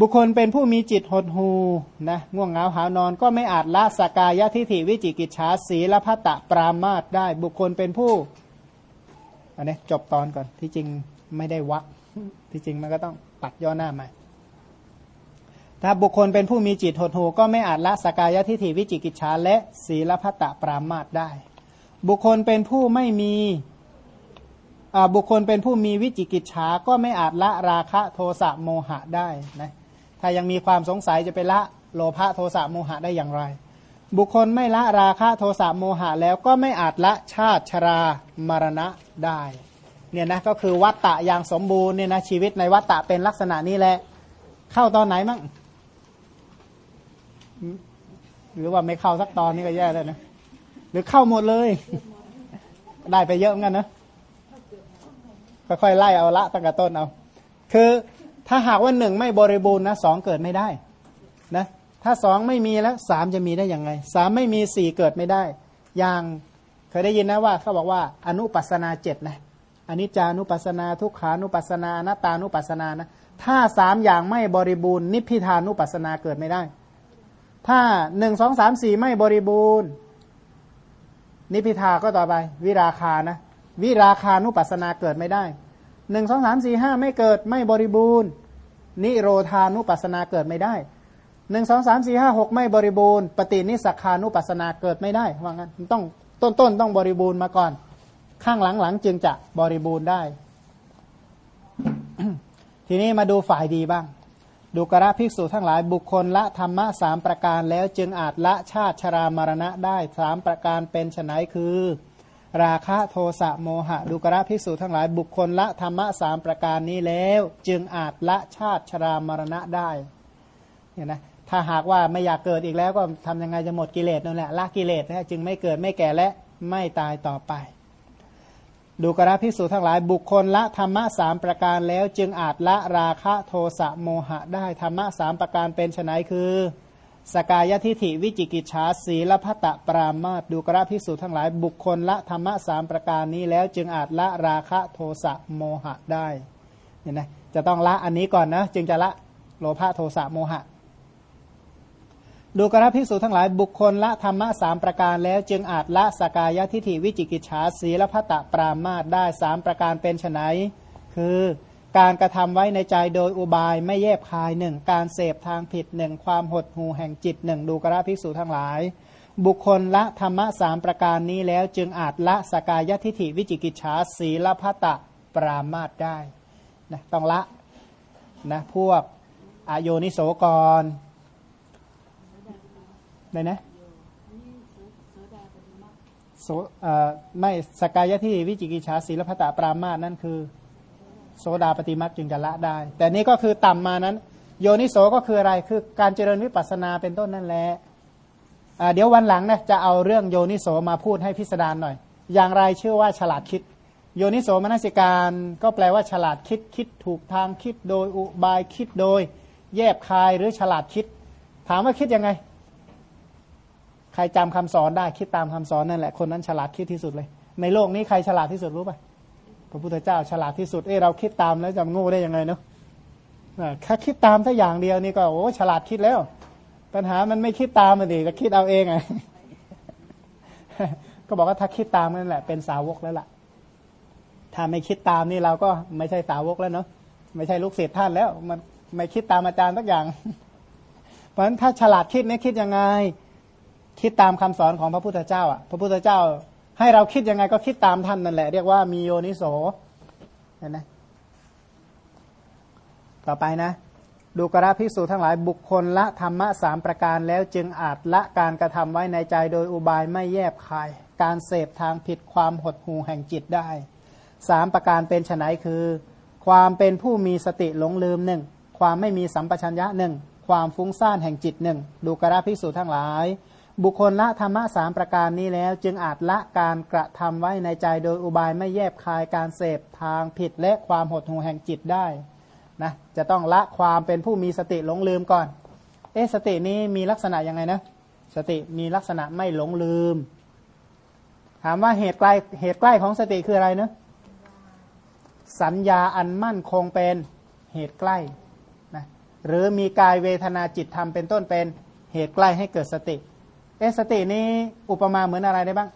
บุคคลเป็นผู้มีจิตหดหูนะง่วงเหงาหานอนก็ไม่อาจละสกายทิฏฐิวิจิกิจฉาสีละพัตตะปรามาตได้บุคคลเป็นผู้อันนี้จบตอนก่อนที่จริงไม่ได้วักที่จริงมันก็ต้องตัดย่อหน้ามา ถ้าบุคคลเป็นผู้มีจิตหดหูก็ไม่อาจละสกายทิฏฐิวิจิกิจฉาและศีลพัตตะปรามาตได้ บุคคลเป็นผู้ไม่มีบุคคลเป็นผู้มีวิจิกิจฉาก็ไม่อาจละราคะโทสะโมหะได้นะถ้ายังมีความสงสัยจะไปละโลภะโทสะโมหะได้อย่างไร บุคคลไม่ละราคะโทสะโมหะแล้วก็ไม่อาจละชาติชรามรณะได้เนี่ยนะก็คือวัตตะอย่างสมบูรณ์เนี่ยนะชีวิตในวัตตะเป็นลักษณะนี้แหละ เข้าตอนไหนมั่ง หรือว่าไม่เข้าสักตอนนี้ก็แย่แล้วนะหรือเข้าหมดเลย ได้ไปเยอะเหมือนกันนะค่อยๆไล่เอาละตั้งแต่ต้นเอา คือถ้าหากว่าหนึ่งไม่บริบูรณ์นะสองเกิดไม่ได้นะถ้าสองไม่มีแล้วสามจะมีได้ยังไงสามไม่มีสี่เกิดไม่ได้ อย่างเคยได้ยินนะว่าเขาบอกว่าอนุปัสนาเจ็ดนะอนิจจานุปัสนา ทุกขานุปัสนาอนัตตานุปัสนานะถ้าสามอย่างไม่บริบูรณ์นิพพิทานุปัสนาเกิดไม่ได้ ถ้าหนึ่งสองสามสี่ไม่บริบูรณ์ นิพิทาก็ต่อไป วิราคานะวิราคานุปัสนาเกิดไม่ได้หนึ่งสองสามสี่ห้าไม่เกิดไม่บริบูรณ์ นิโรธานุปัสนาเกิดไม่ได้หนึ่งสองสามสี่ห้าหกไม่บริบูรณ์ปฏินิสักานุปัสนาเกิดไม่ได้ว่างั้นต้องต้นต้นต้องบริบูรณ์มาก่อน ข้างหลังหลังจึงจะบริบูรณ์ได้ ทีนี้มาดูฝ่ายดีบ้าง ดูกระภิกษุทั้งหลายบุคคลละธรรมะสามประการแล้วจึงอาจละชาติชรามรณะได้สามประการเป็นไนคือ ราคะโทสะโมหะดุกระภิกษุทั้งหลายบุคคลละธรรมะสามประการนี้แล้ว จึงอาจละชาติชรามรณะได้เนี่ยนะถ้าหากว่าไม่อยากเกิดอีกแล้วก็ทำยังไงจะหมดกิเลสนั่นแหละละกิเลสนะจึงไม่เกิดไม่แก่และไม่ตายต่อไป ดูกระภิกษุทั้งหลายบุคคลละธรรมะสามประการแล้วจึงอาจละราคะโทสะโมหะได้ธรรมะสามประการเป็นไนคือ สกายทิฐิวิจิกิจฉาสีละพัตะปรามาตดูกระพิสูจทั้งหลายบุคคลละธรรมะสามประการนี้แล้วจึงอาจละราคะโทสะโมหะได้เนี่ยนะจะต้องละอันนี้ก่อนนะจึงจะละโลภะโทสะโมหะ ดูกระพิสูจทั้งหลายบุคคลละธรรมะสามประการแล้วจึงอาจละสกายทิฐิวิจิกิจฉาสีละพัตะปรามาตได้สามประการเป็นไนคือการกระทำไว้ในใจโดยอุบายไม่แยบคายหนึ่งการเสพทางผิดหนึ่งความหดหูแห่งจิตหนึ่งดูกระภิกษุทั้งหลาย บุคคลละธรรมะสามประการนี้แล้วจึงอาจละสกายทิฐิวิจิกิจฉาสีละพัตะปรามาตได้นะต้องละนะพวกอโยนิโสกร ไหนนะโสไม่สกายทิฐิวิจิกิจฉาสีลพัตะปรามาตนั่นคือ โสดาปฏิมักจึงจะละได้ แต่นี้ก็คือต่ำมานั้น โยนิโสก็คืออะไรคือการเจริญวิปัสนาเป็นต้นนั่นแหละเดี๋ยววันหลังนะจะเอาเรื่องโยนิโสมาพูดให้พิสดารหน่อย อย่างไรเชื่อว่าฉลาดคิด โยนิโสมนสิการก็แปลว่าฉลาดคิดคิดถูกทางคิดโดยอุบายคิดโดย แยบคายหรือฉลาดคิด ถามว่าคิดยังไง ใครจำคำสอนได้คิดตามคำสอนนั่นแหละคนนั้นฉลาดคิดที่สุดเลย ในโลกนี้ใครฉลาดที่สุดรู้ป่ะพระพุทธเจ้าฉลาดที่สุดเอ้เราคิดตามแล้วจะโง่ได้ยังไงเนาะแค่คิดตามถ้าอย่างเดียวนี่ก็โอ้ฉลาดคิดแล้ว ปัญหามันไม่คิดตามมันดิจะคิดเอาเองไงก็บอกว่าถ้าคิดตามนั่นแหละเป็นสาวกแล้วล่ะ ถ้าไม่คิดตามนี่เราก็ไม่ใช่สาวกแล้วเนาะไม่ใช่ลูกศิษย์ท่านแล้ว มันไม่คิดตามอาจารย์สักอย่าง เพราะฉะนั้นถ้าฉลาดคิดเนี่ยคิดยังไง คิดตามคำสอนของพระพุทธเจ้าอะพระพุทธเจ้า ให้เราคิดยังไงก็คิดตามท่านนั่นแหละ เรียกว่ามีโยนิโสเห็นไหมต่อไปนะ ดูกระพิสูจทั้งหลายบุคคลละธรรมะสามประการแล้วจึงอาจละการกระทำไว้ในใจโดยอุบายไม่แยบคาย การเสพทางผิดความหดหู่แห่งจิตได้สามประการเป็นไฉนคือ ความเป็นผู้มีสติหลงลืมหนึ่งความไม่มีสัมปชัญญะหนึ่งความฟุ้งซ่านแห่งจิตหนึ่งดูกระพิสูจทั้งหลาย บุคคลละธรรมะสามประการนี้แล้ว จึงอาจละการกระทำไว้ในใจโดยอุบายไม่แยบคายการเสพทางผิดและความหดหู่แห่งจิตได้นะจะต้องละความเป็นผู้มีสติหลงลืมก่อน เอ๊สตินี้มีลักษณะยังไงนะสติมีลักษณะไม่หลงลืม ถามว่าเหตุใกล้เหตุใกล้ของสติคืออะไรเนะสัญญาอันมั่นคงเป็นเหตุใกล้นะหรือมีกายเวทนาจิตธรรมเป็นต้นเป็นเหตุใกล้ให้เกิดสติ เอสตินี้อุปมาเหมือนอะไรได้บ้าง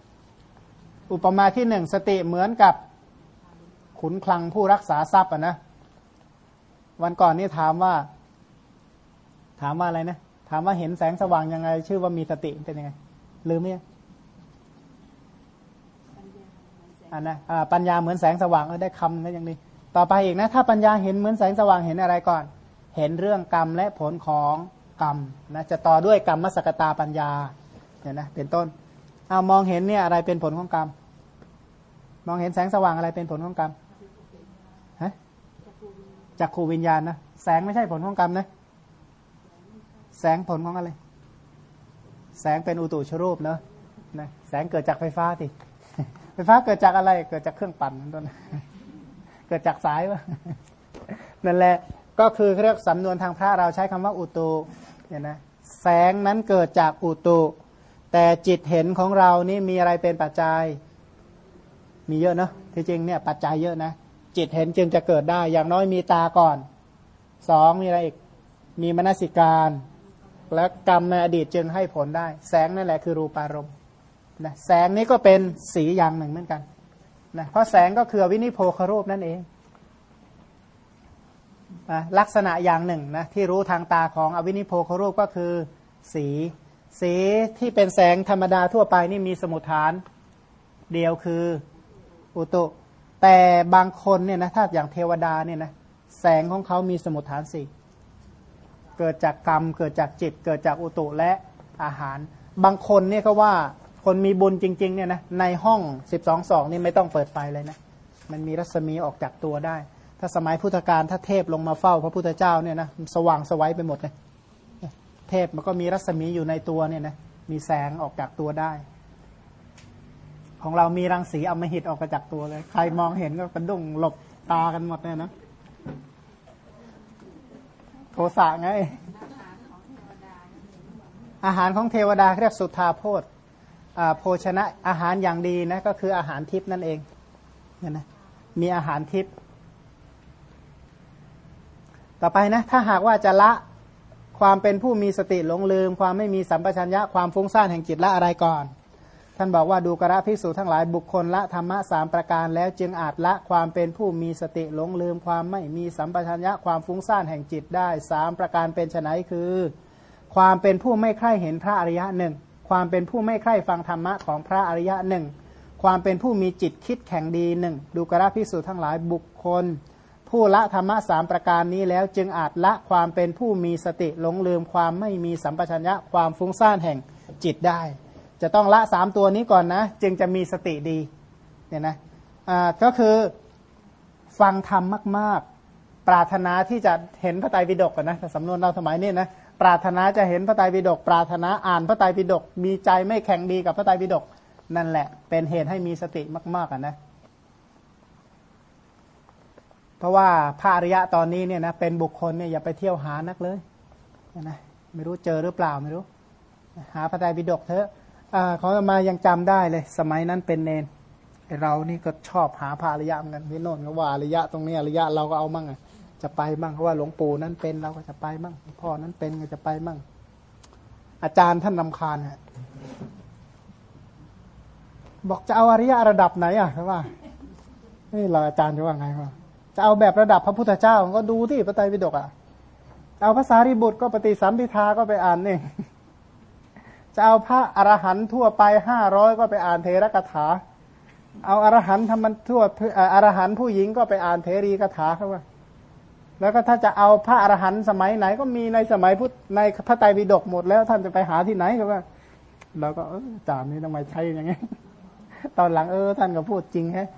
อุปมาที่หนึ่งสติเหมือนกับขุนคลังผู้รักษาทรัพย์อะนะ วันก่อนนี่ถามว่า ถามว่าอะไรนะ ถามว่าเห็นแสงสว่างยังไง ชื่อว่ามีสติเป็นยังไง ลืมไหมอันนะปัญญาเหมือนแสงสว่างเออได้คำก็ยังดีต่อไปอีกนะ ถ้าปัญญาเห็นเหมือนแสงสว่างเห็นอะไรก่อน เห็นเรื่องกรรมและผลของกรรมนะจะต่อด้วยกรรมมสกตาปัญญา เนี่ยนะเป็นต้นเอามองเห็นเนี่ยอะไรเป็นผลของกรรม มองเห็นแสงสว่างอะไรเป็นผลของกรรมฮะจากขูวิญญาณนะแสงไม่ใช่ผลของกรรมนะแสงผลของอะไร แสงเป็นอุตุชรูปเนาะนะแสงเกิดจากไฟฟ้าสิไฟฟ้าเกิดจากอะไร เกิดจากเครื่องปั่นต้นเกิดจากสายวะนั่นแหละก็คือเรียกสำนวนทางพระเราใช้คำว่าอุตุเนี่ยนะแสงนั้นเกิดจากอุตุ แต่จิตเห็นของเรานี่มีอะไรเป็นปัจจัย มีเยอะเนาะที่จริงเนี่ยปัจจัยเยอะนะ จิตเห็นจึงจะเกิดได้ อย่างน้อยมีตาก่อนสองมีอะไรอีก มีมนสิการ และกรรมในอดีตจึงให้ผลได้ แสงนั่นแหละคือรูปารมณ์นะแสงนี้ก็เป็นสีอย่างหนึ่งเหมือนกันนะเพราะแสงก็คือวินิโพครูปนั่นเองลักษณะอย่างหนึ่งนะที่รู้ทางตาของอวินิโพครูปก็คือสี สีที่เป็นแสงธรรมดาทั่วไปนี่มีสมุทฐาน เดียวคืออุตุ แต่บางคนเนี่ยนะถ้าอย่างเทวดาเนี่ยนะแสงของเขามีสมุทฐานสี่เกิดจากกรรม เกิดจากจิต เกิดจากอุตุและอาหาร บางคนเนี่ยก็ว่าคนมีบุญจริงๆเนี่ยนะในห้องสิบสองสองนี่ไม่ต้องเปิดไฟเลยนะมันมีรัศมีออกจากตัวได้ ถ้าสมัยพุทธกาลถ้าเทพลงมาเฝ้าพระพุทธเจ้าเนี่ยนะสว่างสวัยไปหมดเลย เทพมันก็มีรัศมีอยู่ในตัวเนี่ยนะมีแสงออกจากตัวได้ ของเรามีรังสีอมหิตออกจากตัวเลย ใครมองเห็นก็กระดุ้งหลบตากันหมดเลยนะโทสะไง อาหารของเทวดาเรียกสุทาโพธโภชนะอาหารอย่างดีนะก็คืออาหารทิพนั่นเองเนี่ยนะมีอาหารทิพต่อไปนะ ถ้าหากว่าจะละ ความเป็นผู้มีสติหลงลืม ความไม่มีสัมปชัญญะความฟุ้งซ่านแห่งจิตละอะไรก่อน ท่านบอกว่าดูกระพิสูจทั้งหลายบุคคลละธรรมะสามประการแล้วจึงอาจละความเป็นผู้มีสติหลงลืม ความไม่มีสัมปชัญญะความฟุ้งซ่านแห่งจิตได้สามประการเป็นไนคือ ความเป็นผู้ไม่ใคร่เห็นพระอริยะหนึ่งความเป็นผู้ไม่ใคร่ฟังธรรมะของพระอริยะหนึ่งความเป็นผู้มีจิตคิดแข็งดีหนึ่งดูกระพิสูจทั้งหลายบุคคล ผู้ละธรรมะสามประการนี้แล้วจึงอาจละความเป็นผู้มีสติหลงลืมความไม่มีสัมปชัญญะความฟุ้งซ่านแห่งจิตได้ จะต้องละสามตัวนี้ก่อนนะ จึงจะมีสติดีเนี่ยนะอ่าก็คือฟังธรรมมาก ๆ ปรารถนาที่จะเห็นพระไตรปิฎกนะสำนวนเราสมัยนี้นะปรารถนาจะเห็นพระไตรปิฎกปรารถนาอ่านพระไตรปิฎกมีใจไม่แข็งดีกับพระไตรปิฎกนั่นแหละ เป็นเหตุให้มีสติมากๆนะ เพราะว่าพระอริยะตอนนี้เนี่ยนะเป็นบุคคลเนี่ยอย่าไปเที่ยวหานักเลยนะไม่รู้เจอหรือเปล่าไม่รู้ หาพระไตรปิฎกเถอะเขามายังจำได้เลย สมัยนั้นเป็นเนนเรานี่ก็ชอบหาพระอริยะเหมือนกันพี่โน่นก็ว่าอริยะตรงนี้อริยะเราก็เอามั่งอะจะไปบ้างเพราะว่าหลวงปู่นั้นเป็นเราก็จะไปบ้างพ่อนั้นเป็นก็จะไปบ้างอาจารย์ท่านนำคาญฮะบอกจะเอาอริยะระดับไหนอะว่านี่เราอาจารย์จะว่าไงวะ จะเอาแบบระดับพระพุทธเจ้าก็ดูที่พระไตรปิฎกอะเอาภาษาริบุตรก็ปฏิสัมพิทาก็ไปอ่านนี่จะเอาพระอรหันต์ทั่วไปห้าร้อยก็ไปอ่านเทระกถา เอาอรหันต์ทำมันทั่วอรหันต์ผู้หญิงก็ไปอ่านเทรีกถาเขาว่าแล้วก็ถ้าจะเอาพระอรหันต์สมัยไหนก็มีในสมัยพุทธในพระไตรปิฎกหมดแล้วท่านจะไปหาที่ไหนก็ว่าเราก็จามนี้ทำไมใช่อย่างงี้ตอนหลังเออท่านก็พูดจริงแฮะ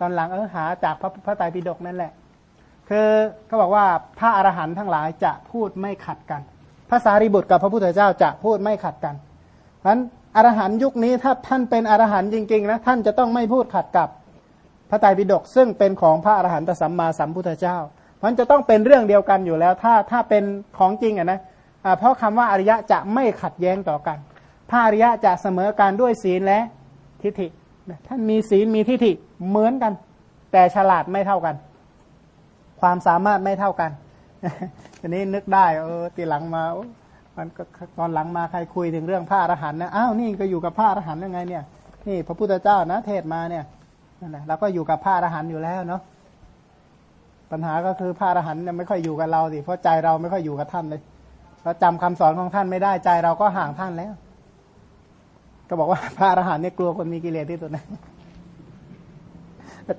ตอนหลังเออหาจากพระพระไตรปิฎกนั่นแหละ คือเขาบอกว่าพระอรหันต์ทั้งหลายจะพูดไม่ขัดกัน พระสารีบุตรกับพระพุทธเจ้าจะพูดไม่ขัดกันเพราะนั้นอรหันต์ยุคนี้ถ้าท่านเป็นอรหันต์จริงๆนะท่านจะต้องไม่พูดขัดกับพระไตรปิฎกซึ่งเป็นของพระอรหันตสัมมาสัมพุทธเจ้ามันจะต้องเป็นเรื่องเดียวกันอยู่แล้ว ถ้าถ้าเป็นของจริงอะนะเพราะคำว่าอริยะจะไม่ขัดแย้งต่อกันพระอริยะจะเสมอการด้วยศีลและทิฏฐิ ท่านมีศีลมีทิฏฐิเหมือนกัน แต่ฉลาดไม่เท่ากัน ความสามารถไม่เท่ากันทีนี้นึกได้เออตีหลังมามันก็ตอนหลังมาใครคุยถึงเรื่องพระอรหันต์นะอ้าวนี่ก็อยู่กับพระอรหันต์ยังไงเนี่ย นี่พระพุทธเจ้านะเทศมาเนี่ยนั่นแหละเราก็อยู่กับพระอรหันต์อยู่แล้วเนาะปัญหาก็คือพระอรหันต์เนี่ยไม่ค่อยอยู่กับเราสิเพราะใจเราไม่ค่อยอยู่กับท่านเลยเราจำคำสอนของท่านไม่ได้ใจเราก็ห่างท่านแล้ว ก็บอกว่าพระอรหันต์เนี่ยกลัวคนมีกิเลสที่สุดนะ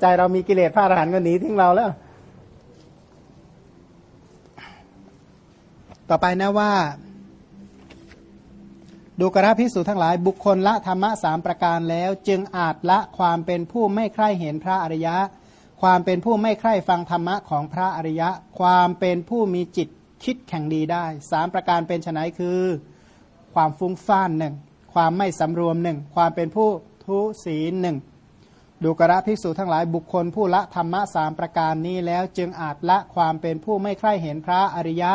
ใจเรามีกิเลสพระอรหันต์ก็หนีทิ้งเราแล้ว ต่อไปนะว่า ดูกระพิสูจทั้งหลายบุคคลละธรรมะสามประการแล้ว จึงอาจละความเป็นผู้ไม่ใคร่เห็นพระอริยะ ความเป็นผู้ไม่ใคร่ฟังธรรมะของพระอริยะ ความเป็นผู้มีจิตคิดแข่งดีได้สามประการเป็นไนคือ ความฟุ้งซ่านหนึ่ง ความไม่สำรวมหนึ่งความเป็นผู้ทุศีลหนึ่งดูกระภิกษุทั้งหลายบุคคลผู้ละธรรมะสามประการนี้แล้วจึงอาจละความเป็นผู้ไม่ใคร่เห็นพระอริยะ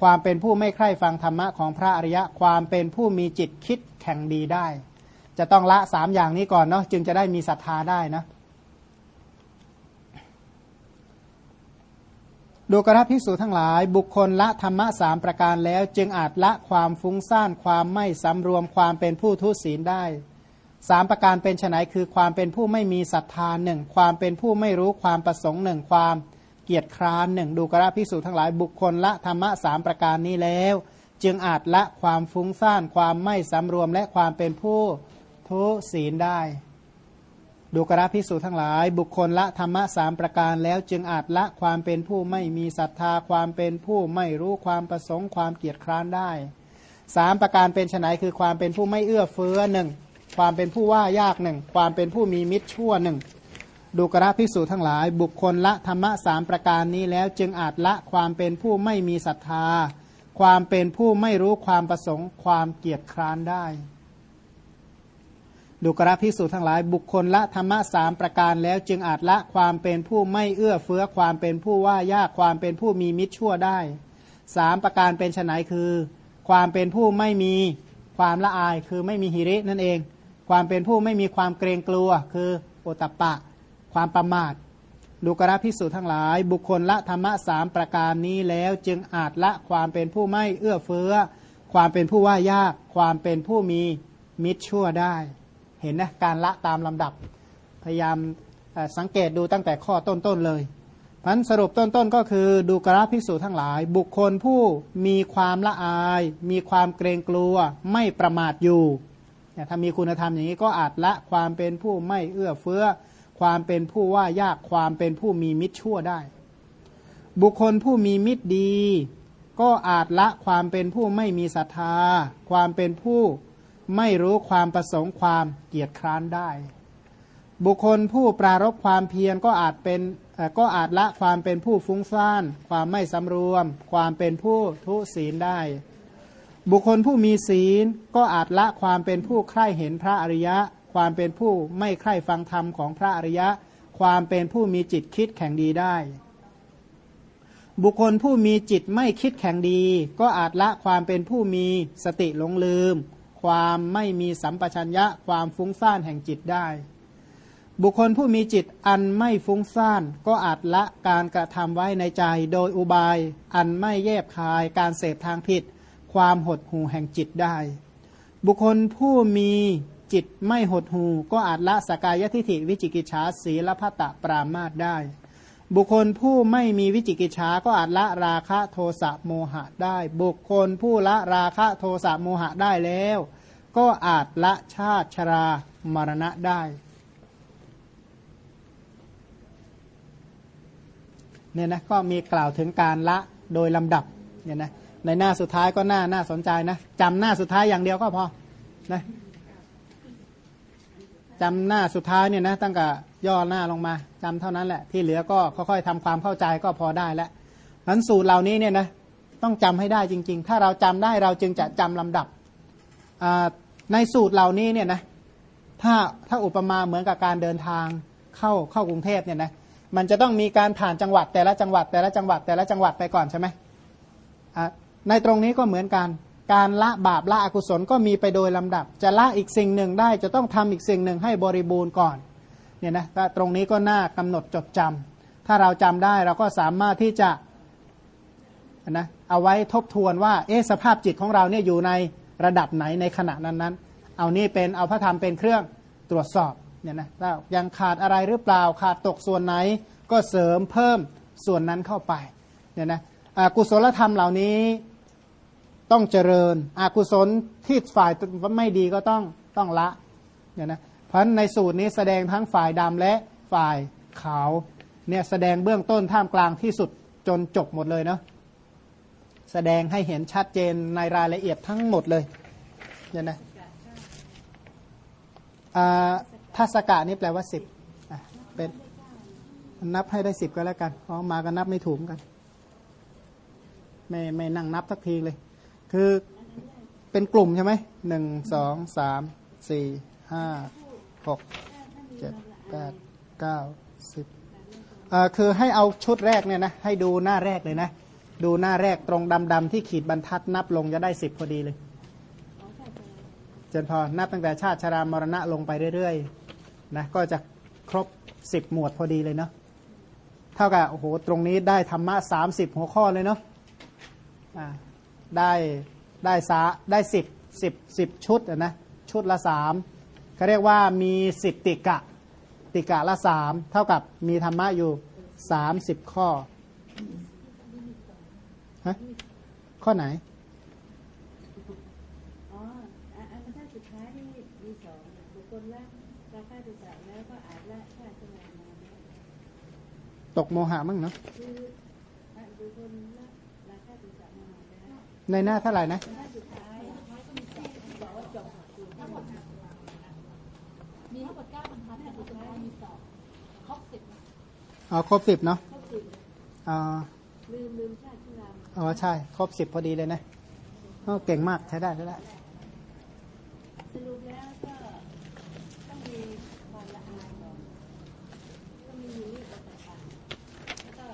ความเป็นผู้ไม่ใคร่ฟังธรรมะของพระอริยะ ความเป็นผู้มีจิตคิดแข่งดีได้ จะต้องละสามอย่างนี้ก่อนเนาะจึงจะได้มีศรัทธาได้นะ ดูกระพิสูจทั้งหลายบุคคลละธรรมะสามประการแล้วจึงอาจละความฟุ้งซ่านความไม่สำรวมความเป็นผู้ทุศีลได้สามประการเป็นไนคือความเป็นผู้ไม่มีศรัทธาหนึ่งความเป็นผู้ไม่รู้ความประสงค์หนึ่งความเกียรติคร้านหนึ่งดูกระพิสูจทั้งหลายบุคคลละธรรมะสามประการนี้แล้ว จึงอาจละความฟุ้งซ่านความไม่สำรวมและความเป็นผู้ทุศีลได้ ดูกระพิสูจทั้งหลาย บุคคลละธรรมะสามประการแล้วจึงอาจละความเป็นผู้ไม่มีศรัทธาความเป็นผู้ไม่รู้ความประสงค์ความเกียรติคร้านได้สามประการเป็นไนคือความเป็นผู้ไม่เอื้อเฟื้อหนึ่งความเป็นผู้ว่ายากหนึ่งความเป็นผู้มีมิตรชั่วหนึ่งดูกระพิสูจทั้งหลาย บุคคลละธรรมะสามประการนี้แล้วจึงอาจละความเป็นผู้ไม่มีศรัทธา ความเป็นผู้ไม่รู้ความประสงค์ความเกียรติคร้านได้ ดูกระพิสูจทั้งหลายบุคคลละธรรมะสามประการแล้วจึงอาจละความเป็นผู้ไม่เอื้อเฟื้อความเป็นผู้ว่ายากความเป็นผู้มีมิตรชั่วได้สามประการเป็นไนคือ ความเป็นผู้ไม่มีความละอายคือไม่มีหิรินั่นเอง ความเป็นผู้ไม่มีความเกรงกลัว คือโอตปะความประมาทดูกระพิสูจทั้งหลาย บุคคลละธรรมะสามประการนี้แล้วจึงอาจละความเป็นผู้ไม่เอื้อเฟื้อ ความเป็นผู้ว่ายาก ความเป็นผู้มีมิตรชั่วได้ เห็นนะการละตามลำดับ พยายามสังเกตดูตั้งแต่ข้อต้นๆเลยพันสรุปต้นๆก็คือดูกราภิกษุทั้งหลาย บุคคลผู้มีความละอาย มีความเกรงกลัวไม่ประมาทอยู่ถ้ามีคุณธรรมอย่างนี้ก็อาจละความเป็นผู้ไม่เอื้อเฟื้อ ความเป็นผู้ว่ายากความเป็นผู้มีมิตรชั่วได้ บุคคลผู้มีมิตรดี ก็อาจละความเป็นผู้ไม่มีศรัทธา ความเป็นผู้ ไม่รู้ความประสงค์ความเกียดคร้านได้ บุคคลผู้ปรารบความเพียรก็อาจเป็นก็อาจละความเป็นผู้ฟุ้งซ่าน ความไม่สำรวม ความเป็นผู้ทุศีลได้ บุคคลผู้มีศีลก็อาจละความเป็นผู้ใคร่เห็นพระอริยะ ความเป็นผู้ไม่ใคร่ฟังธรรมของพระอริยะ ความเป็นผู้มีจิตคิดแข่งดีได้ บุคคลผู้มีจิตไม่คิดแข่งดี ก็อาจละความเป็นผู้มีสติหลงลืม ความไม่มีสัมปชัญญะความฟุ้งซ่านแห่งจิตได้ บุคคลผู้มีจิตอันไม่ฟุ้งซ่านก็อาจละการกระทำไว้ในใจ โดยอุบาย อันไม่แยบคายการเสพทางผิด ความหดหู่แห่งจิตได้ บุคคลผู้มีจิตไม่หดหูก็อาจละสกายทิฐิวิจิกิจฉาสีละพัตะปรามาตได้ บุคคลผู้ไม่มีวิจิกิจฉาก็อาจละราคะโทสะโมหะได้ บุคคลผู้ละราคะโทสะโมหะได้แล้ว ก็อาจละชาติชรามรณะได้เนี่ยนะก็มีกล่าวถึงการละโดยลำดับเนี่ยนะในหน้าสุดท้ายก็น่าน่าสนใจนะจำหน้าสุดท้ายอย่างเดียวก็พอนะจำหน้าสุดท้ายเนี่ยนะตั้งแต่ ย่อหน้าลงมาจำเท่านั้นแหละ ที่เหลือก็ค่อยๆทำความเข้าใจก็พอได้แล้วนั้นสูตรเหล่านี้เนี่ยนะต้องจำให้ได้จริง ๆ ถ้าเราจำได้เราจึงจะจำลำดับในสูตรเหล่านี้เนี่ยนะถ้าถ้าอุปมาเหมือนกับการเดินทางเข้าเข้ากรุงเทพเนี่ยนะมันจะต้องมีการผ่านจังหวัดแต่ละจังหวัด แต่ละจังหวัดแต่ละจังหวัดไปก่อนใช่ไหมในตรงนี้ก็เหมือนกัน การละบาปละอกุศลก็มีไปโดยลำดับ จะละอีกสิ่งหนึ่งได้จะต้องทำอีกสิ่งหนึ่งให้บริบูรณ์ก่อน เนี่ยนะตรงนี้ก็น่ากำหนดจดจำถ้าเราจำได้เราก็สามารถที่จะนะเอาไว้ทบทวนว่าเอ๊สภาพจิตของเราเนี่ยอยู่ในระดับไหนในขณะนั้นๆ เอานี่เป็นเอาพระธรรมเป็นเครื่องตรวจสอบเนี่ยนะถ้ายังขาดอะไรหรือเปล่าขาดตกส่วนไหนก็เสริมเพิ่มส่วนนั้นเข้าไปเนี่ยนะกุศลธรรมเหล่านี้ต้องเจริญอกุศลที่ฝ่ายไม่ดีก็ต้องต้องละเนี่ยนะ เพราะในสูตรนี้แสดงทั้งฝ่ายดำและฝ่ายขาวเนี่ยแสดงเบื้องต้นท่ามกลางที่สุดจนจบหมดเลยเนาะแสดงให้เห็นชัดเจนในรายละเอียดทั้งหมดเลยเนี่ยนะทัศกะนี่แปลว่าสิบเป็นนับให้ได้สิบก็แล้วกันเพราะมาก็นับไม่ถูกกัน ไม่ไม่นั่งนับสักทีเลย คือเป็นกลุ่มใช่ไหมหนึ่งสองสามสี่ห้า หกเจ็ดแปดเก้าสิบคือให้เอาชุดแรกเนี่ยนะให้ดูหน้าแรกเลยนะ ดูหน้าแรกตรงดำๆที่ขีดบรรทัดนับลงจะได้สิบพอดีเลย เจนพอนับตั้งแต่ชาติชรามรณะลงไปเรื่อยๆนะก็จะครบสิบหมวดพอดีเลยเนาะเท่ากับโอ้โหตรงนี้ได้ธรรมะสามสิบหัวข้อเลยเนาะได้ได้สาได้สิบสิบสิบชุดนะชุดละสาม เขาเรียกว่ามีสิบติกะ ติกะละสามเท่ากับมีธรรมะอยู่สามสิบข้อฮะข้อไหนตกโมหะมั้งเนาะในหน้าเท่าไหร่นะมีทั้งหมดเก้าบรรทัดแต่สุดท้ายมีสองครบสิบ อ๋อครบสิบเนาะอ๋อลืมลืมชาติที่เราอ๋อใช่ ครบสิบพอดีเลยนะเก่งมากใช้ได้ใช้ได้สรุปแล้วก็ต้องมีความละอายก่อนต้องมีหิริโอตปะแล้วก็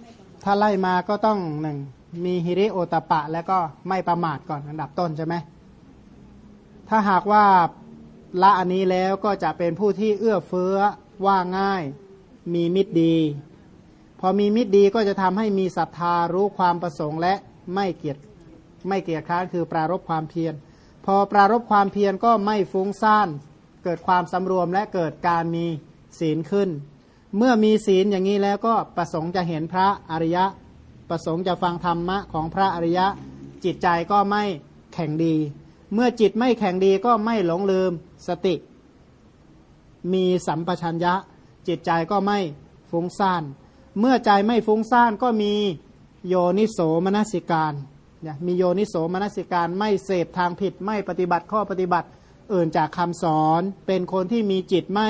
ไม่ประมาทถ้าไล่มาก็ต้องหนึ่งมีฮิริโอตปะ แล้วก็ไม่ประมาทก่อนอันดับต้นใช่ไหมถ้าหากว่าละอันนี้แล้วก็จะเป็นผู้ที่เอื้อเฟื้อว่าง่าย มีมิตรดี พอมีมิตรดีก็จะทำให้มีศรัทธารู้ความประสงค์และไม่เกียดไม่เกียดค้านคือปรารบความเพียร พอปรารบความเพียรก็ไม่ฟุ้งซ่าน เกิดความสำรวมและเกิดการมีศีลขึ้น เมื่อมีศีลอย่างนี้แล้วก็ประสงค์จะเห็นพระอริยะ ประสงค์จะฟังธรรมะของพระอริยะ จิตใจก็ไม่แข็งดี เมื่อจิตไม่แข็งดีก็ไม่หลงลืมสติ มีสัมปชัญญะ จิตใจก็ไม่ฟุ้งซ่าน เมื่อใจไม่ฟุ้งซ่านก็มีโยนิโสมนสิการมีโยนิโสมนสิการไม่เสพทางผิดไม่ปฏิบัติข้อปฏิบัติอื่นจากคำสอนเป็นคนที่มีจิตไม่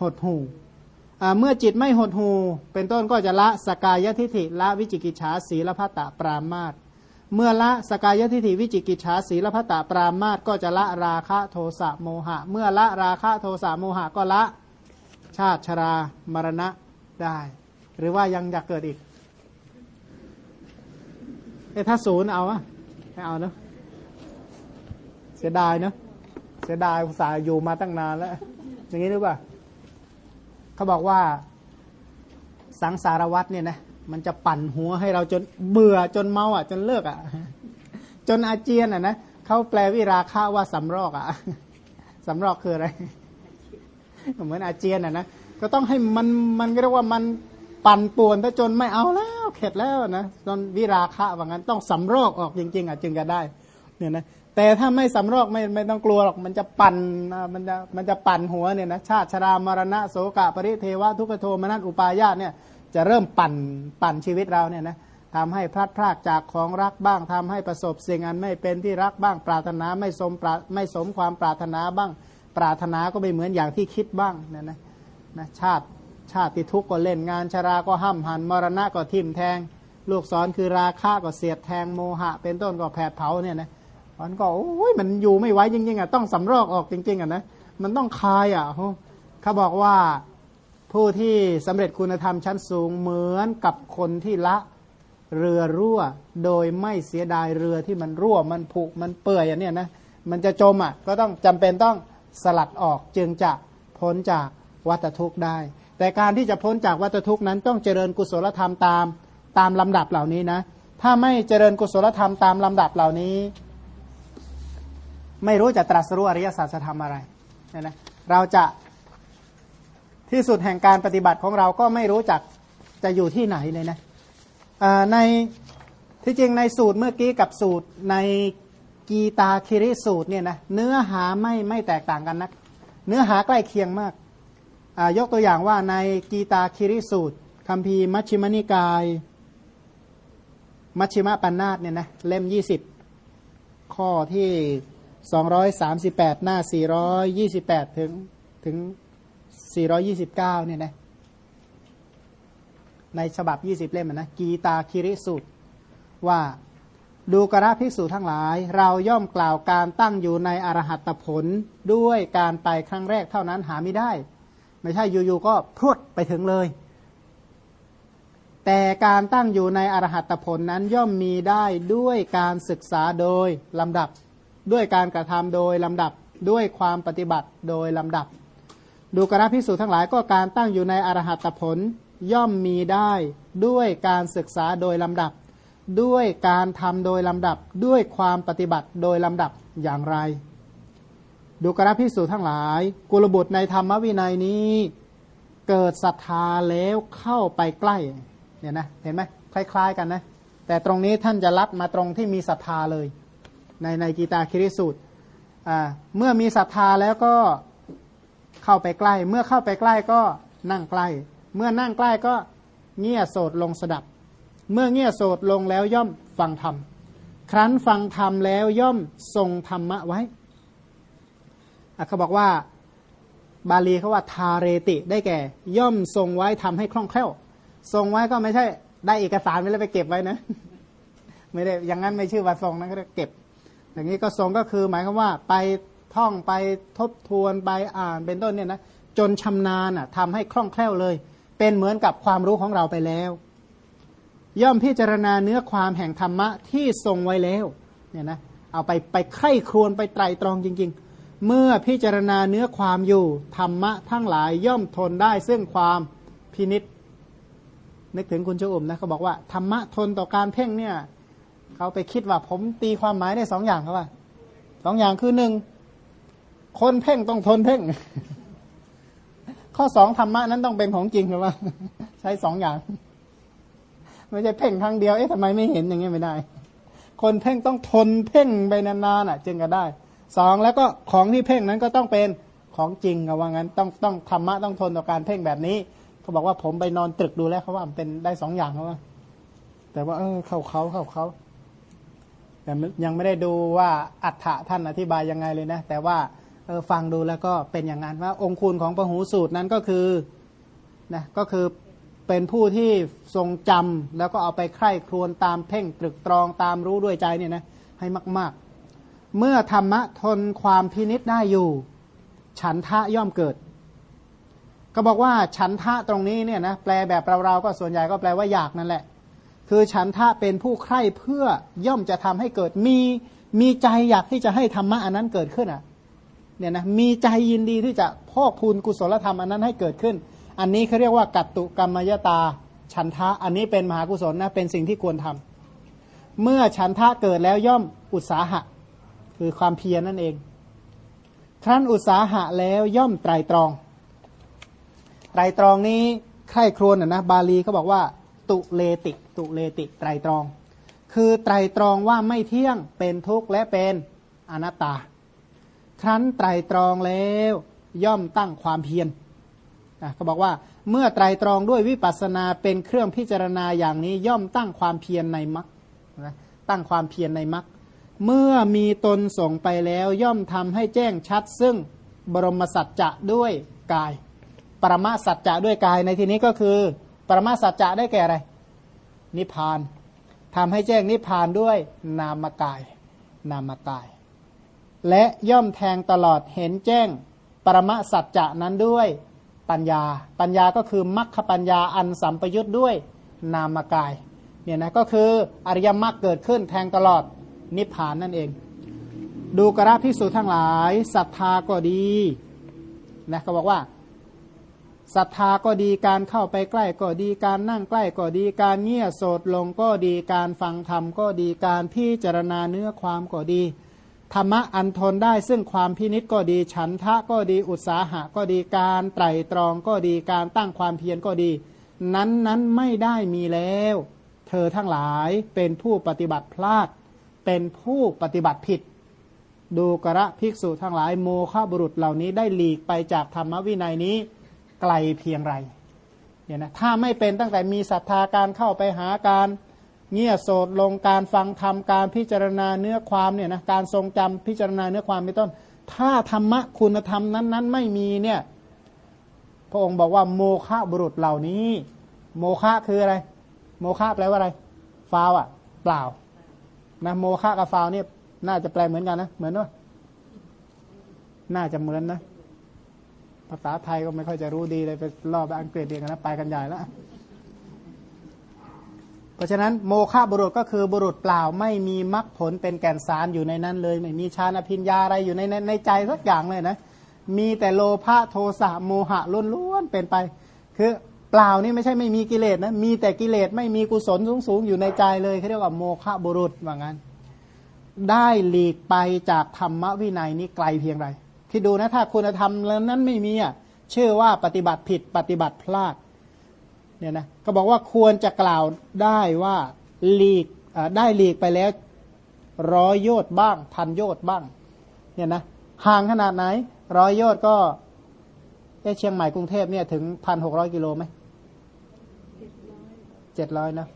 หดหู่เมื่อจิตไม่หดหูเป็นต้นก็จะละสกายทิฐิละวิจิกิจฉาสีละพัตตปรามาตเมื่อละสกายทิฏฐิวิจิกิจฉาสีละพัตตปรามาตก็จะละราคะโทสะโมหะ เมื่อละราคะโทสะโมหะก็ละ ชาติชรามรณะได้ หรือว่ายังอยากเกิดอีกเอถ้าศูนย์เอาอะไม่เอาเนาะเสียดายเนาะเสียดายอุตส่าห์อยู่มาตั้งนานแล้ว อย่างนี้หรือเปล่าเขาบอกว่าสังสารวัตรเนี่ยนะมันจะปั่นหัวให้เราจนเบื่อจนเมาอะ จนเลิกอะ จนอาเจียนอะนะเขาแปลวิราคะว่าสำรอกอะสำรอกคืออะไร เหมือนอาเจียนอะนะก็ต้องให้มันมันเรียกว่ามันปั่นป่วนถ้าจนไม่เอาแล้วเข็ดแล้วนะจนวิราคะว่างั้นต้องสำรอกออกจริง ๆอะจึงจะได้เนี่ยนะแต่ถ้าไม่สำรอกไม่ไม่ต้องกลัวหรอกมันจะปั่นมันจะมันจะปั่นหัวเนี่ยนะชาติชรามรณะโสกะปริเทวะทุกขโทมนัสอุปายาตเนี่ยจะเริ่มปั่นปั่นชีวิตเราเนี่ยนะทำให้พลัดพรากจากของรักบ้างทำให้ประสบสิ่งอันไม่เป็นที่รักบ้างปรารถนาไม่สมไม่สมความปรารถนาบ้าง ปรารถนาก็ไม่เหมือนอย่างที่คิดบ้างนี่นะนะชาติชาติทุกข์ก็เล่นงานชราก็ห้ำหันมรณะก็ทิ่มแทง ลูกศรคือราคะก็เสียดแทงโมหะ เป็นต้นก็แผดเผาเนี่ยนะมันก็โอ้ยมันอยู่ไม่ไหวจริงๆอะต้องสำรอกออกจริง ๆอะนะมันต้องคายอะเขาบอกว่าผู้ที่สำเร็จคุณธรรมชั้นสูงเหมือนกับคนที่ละเรือรั่ว โดยไม่เสียดายเรือที่มันรั่วมันผุมันเปื่อยอันนี้นะมันจะจมอะก็ต้องจำเป็นต้อง สลัดออกจึงจะพ้นจากวัตทุกข์ได้ แต่การที่จะพ้นจากวัตทุกข์นั้นต้องเจริญกุศลธรรมตามตามลำดับเหล่านี้นะ ถ้าไม่เจริญกุศลธรรมตามลำดับเหล่านี้ ไม่รู้จะตรัสรู้อริยสัจธรรมอะไรนะเราจะที่สุดแห่งการปฏิบัติของเราก็ไม่รู้จักจะอยู่ที่ไหนเลยนะในที่จริงในสูตรเมื่อกี้กับสูตรใน กีตาคิริสูตรเนี่ยนะเนื้อหาไม่ไม่แตกต่างกันนะเนื้อหาใกล้เคียงมากยกตัวอย่างว่าในกีตาคิริสูตรคำพีมัชฌิมนิกาย มัชฌิมะปัญนาตเนี่ยนะเล่มยี่สิบข้อที่สองร้อยสามสิบแปดหน้าสี่ร้อยยี่สิบแปดถึงถึงสี่ร้อยี่สิบเก้าเนี่ยนะในฉบับยี่สิบเล่มนะกีตาคิริสูตรว่า ดูกระภิกษุทั้งหลาย เราย่อมกล่าวการตั้งอยู่ในอรหัตผลด้วยการไปครั้งแรกเท่านั้นหาไม่ได้ ไม่ใช่อยู่ๆก็พรวดไปถึงเลย แต่การตั้งอยู่ในอรหัตผลนั้นย่อมมีได้ด้วยการศึกษาโดยลำดับ ด้วยการกระทำโดยลำดับด้วยความปฏิบัติโดยลำดับ ดูกระภิกษุทั้งหลายก็การตั้งอยู่ในอรหัตผลย่อมมีได้ด้วยการศึกษาโดยลำดับ ด้วยการทำโดยลำดับด้วยความปฏิบัติโดยลำดับอย่างไร ดูกระพิสูจทั้งหลาย กุลบุตรในธรรมวินัยนี้ เกิดศรัทธาแล้วเข้าไปใกล้เนี่ยนะเห็นไหมคล้าย ๆ กันนะ แต่ตรงนี้ท่านจะรับมาตรงที่มีศรัทธาเลย ในในกีตาคิริสูตรเมื่อมีศรัทธาแล้วก็เข้าไปใกล้ เมื่อเข้าไปใกล้ก็นั่งใกล้ เมื่อนั่งใกล้ก็เงี่ยโสดลงสดับ เมื่อเงี่ยโสดลงแล้วย่อมฟังธรรม ครั้นฟังธรรมแล้วย่อมทรงธรรมะไว้เขาบอกว่าบาลีเขาว่าทาเรติได้แก่ ย่อมทรงไว้ทำให้คล่องแคล่ว ทรงไว้ก็ไม่ใช่ ได้เอกสารไว้แล้วไปเก็บไว้นะ ไม่ได้อย่างนั้นไม่ชื่อว่าทรงนะก็เก็บ อย่างนี้ก็ทรงก็คือหมายความว่าไปท่องไปทบทวนไปอ่านเป็นต้นเนี่ยนะจนชำนาญอะทำให้คล่องแคล่วเลย เป็นเหมือนกับความรู้ของเราไปแล้ว ย่อมพิจารณาเนื้อความแห่งธรรมะที่ทรงไว้แล้วเนี่ยนะเอาไปไปไข้ครวนไปไตรตรองจริง ๆ เมื่อพิจารณาเนื้อความอยู่ธรรมะทั้งหลายย่อมทนได้ซึ่งความพินิษนึกถึงคุณเจ้าอุ่มนะเขาบอกว่าธรรมะทนต่อการเพ่งเนี่ยเขาไปคิดว่าผมตีความหมายได้สองอย่างครับว่าสองอย่างคือหนึ่งคนเพ่งต้องทนเพ่ง ข้อสองธรรมะนั้นต้องเป็นของจริงหรือว่า ใช้สองอย่าง ไม่ใช่เพ่งครั้งเดียวเอ๊ะทำไมไม่เห็นอย่างเงี้ยไม่ได้ คนเพ่งต้องทนเพ่งไปนานๆอะ จึงจะได้สองแล้วก็ของที่เพ่งนั้นก็ต้องเป็นของจริงเอาว่างั้นต้องต้องธรรมะต้องทนต่อการเพ่งแบบนี้เขาบอกว่าผมไปนอนตรึกดูแล้วเขาว่ามันเป็นได้สองอย่างเขาว่าแต่ว่าเออเข้าเขาเข้าเขาแต่ยังไม่ได้ดูว่าอัฏฐะท่านอธิบายยังไงเลยนะ แต่ว่าเออฟังดูแล้วก็เป็นอย่างนั้นว่าองคุณของพหูสูตรนั้นก็คือนะก็คือ เป็นผู้ที่ทรงจำแล้วก็เอาไปใคร่ครวญตามเพ่งตรึกตรองตามรู้ด้วยใจเนี่ยนะให้มาก ๆ เมื่อธรรมะทนความพินิษได้อยู่ ฉันทะย่อมเกิด ก็บอกว่าฉันทะตรงนี้เนี่ยนะแปลแบบเราๆก็ส่วนใหญ่ก็แปลว่าอยากนั่นแหละ คือฉันทะเป็นผู้ใคร่เพื่อย่อมจะทำให้เกิดมีมีใจอยากที่จะให้ธรรมะอันนั้นเกิดขึ้นอะเนี่ยนะมีใจยินดีที่จะพอกพูนกุศลธรรมอันนั้นให้เกิดขึ้น อันนี้เขาเรียกว่ากัตตุกรรมยตาฉันทะ อันนี้เป็นมหากุศลนะเป็นสิ่งที่ควรทำเมื่อฉันทะเกิดแล้วย่อมอุตสาหะ คือความเพียรนั่นเอง ครั้นอุตสาหะแล้วย่อมไตรตรอง ไตรตรองนี้ใคร่ครวญนะบาลีเขาบอกว่า ตุเลติ ตุเลติ ไตรตรอง คือไตรตรองว่าไม่เที่ยงเป็นทุกข์และเป็นอนัตตา ครั้นไตรตรองแล้วย่อมตั้งความเพียร เขาบอกว่าเมื่อไตรตรองด้วยวิปัสสนาเป็นเครื่องพิจารณาอย่างนี้ย่อมตั้งความเพียรในมรรคตั้งความเพียรในมรรคเมื่อมีตนส่งไปแล้วย่อมทำให้แจ้งชัด ซึ่งบรมสัจจะด้วยกาย ปรมาสัจจะด้วยกายในที่นี้ก็คือ ปรมาสัจจะได้แก่อะไร นิพพานทำให้แจ้งนิพพานด้วยนามกาย นามกาย และย่อมแทงตลอดเห็นแจ้ง ปรมาสัจจะนั้นด้วย ปัญญา ปัญญาก็คือมรรคปัญญาอันสัมปยุทธ์ด้วยนามกายเนี่ยนะก็คืออริยมรรคเกิดขึ้นแทงตลอดนิพพานนั่นเอง ดูกระพิสูจทั้งหลายศรัทธาก็ดีนะเขาบอกว่าศรัทธาก็ดีการเข้าไปใกล้ก็ดีการนั่งใกล้ก็ดีการเงี่ยโสดลงก็ดีการฟังธรรมก็ดีการพิจารณาเนื้อความก็ดี ธรรมะอันทนได้ซึ่งความพินิษก็ดี ฉันทะก็ดีอุตสาหะก็ดีการไตรตรองก็ดีการตั้งความเพียรก็ดี นั้นนั้นไม่ได้มีแล้ว เธอทั้งหลายเป็นผู้ปฏิบัติพลาด เป็นผู้ปฏิบัติผิด ดูกระภิกษุทั้งหลายโมฆะบุรุษเหล่านี้ได้หลีกไปจากธรรมวินัยนี้ไกลเพียงไรเนี่ยนะถ้าไม่เป็นตั้งแต่มีศรัทธาการเข้าไปหาการ เงี่ยโสดลงการฟังธรรมการพิจารณาเนื้อความเนี่ยนะการทรงจำพิจารณาเนื้อความเป็นต้น ถ้าธรรมะคุณธรรมนั้น ๆ ไม่มีเนี่ยพระองค์บอกว่าโมฆะบุรุษเหล่านี้ โมฆะคืออะไร โมฆะแปลว่าอะไรฟาวอะเปล่านะโมฆะกับฟาวเนี่ยน่าจะแปลเหมือนกันนะเหมือนว่าน่าจะเหมือนนะ ภาษาไทยก็ไม่ค่อยจะรู้ดีเลยไปล่อไปอังกฤษเองนะไปกันใหญ่แล้ว เพราะฉะนั้นโมฆะบุรุษก็คือบุรุษเปล่าไม่มีมรรคผลเป็นแก่นสารอยู่ในนั้นเลย ไม่มีฌานอภิญญาอะไรอยู่ในในใจสักอย่างเลยนะ มีแต่โลภะโทสะโมหะล้วนๆเป็นไป คือเปล่านี่ไม่ใช่ไม่มีกิเลสนะมีแต่กิเลสไม่มีกุศลสูงๆอยู่ในใจเลยเขาเรียกว่าโมฆะบุรุษว่างั้น ได้หลีกไปจากธรรมวินัยนี้ไกลเพียงไรที่ดูนะถ้าคุณธรรมนั้นไม่มีอะชื่อว่าปฏิบัติผิดปฏิบัติพลาด เนี่ยนะก็บอกว่าควรจะกล่าวได้ว่าหลีกได้หลีกไปแล้วร้อยโยชน์บ้างพันโยชน์บ้างเนี่ยนะห่างขนาดไหนร้อยโยชน์ก็เชียงใหม่กรุงเทพเนี่ยถึงพันหกร้อยกิโลไหมเจ็ดร้อยนะ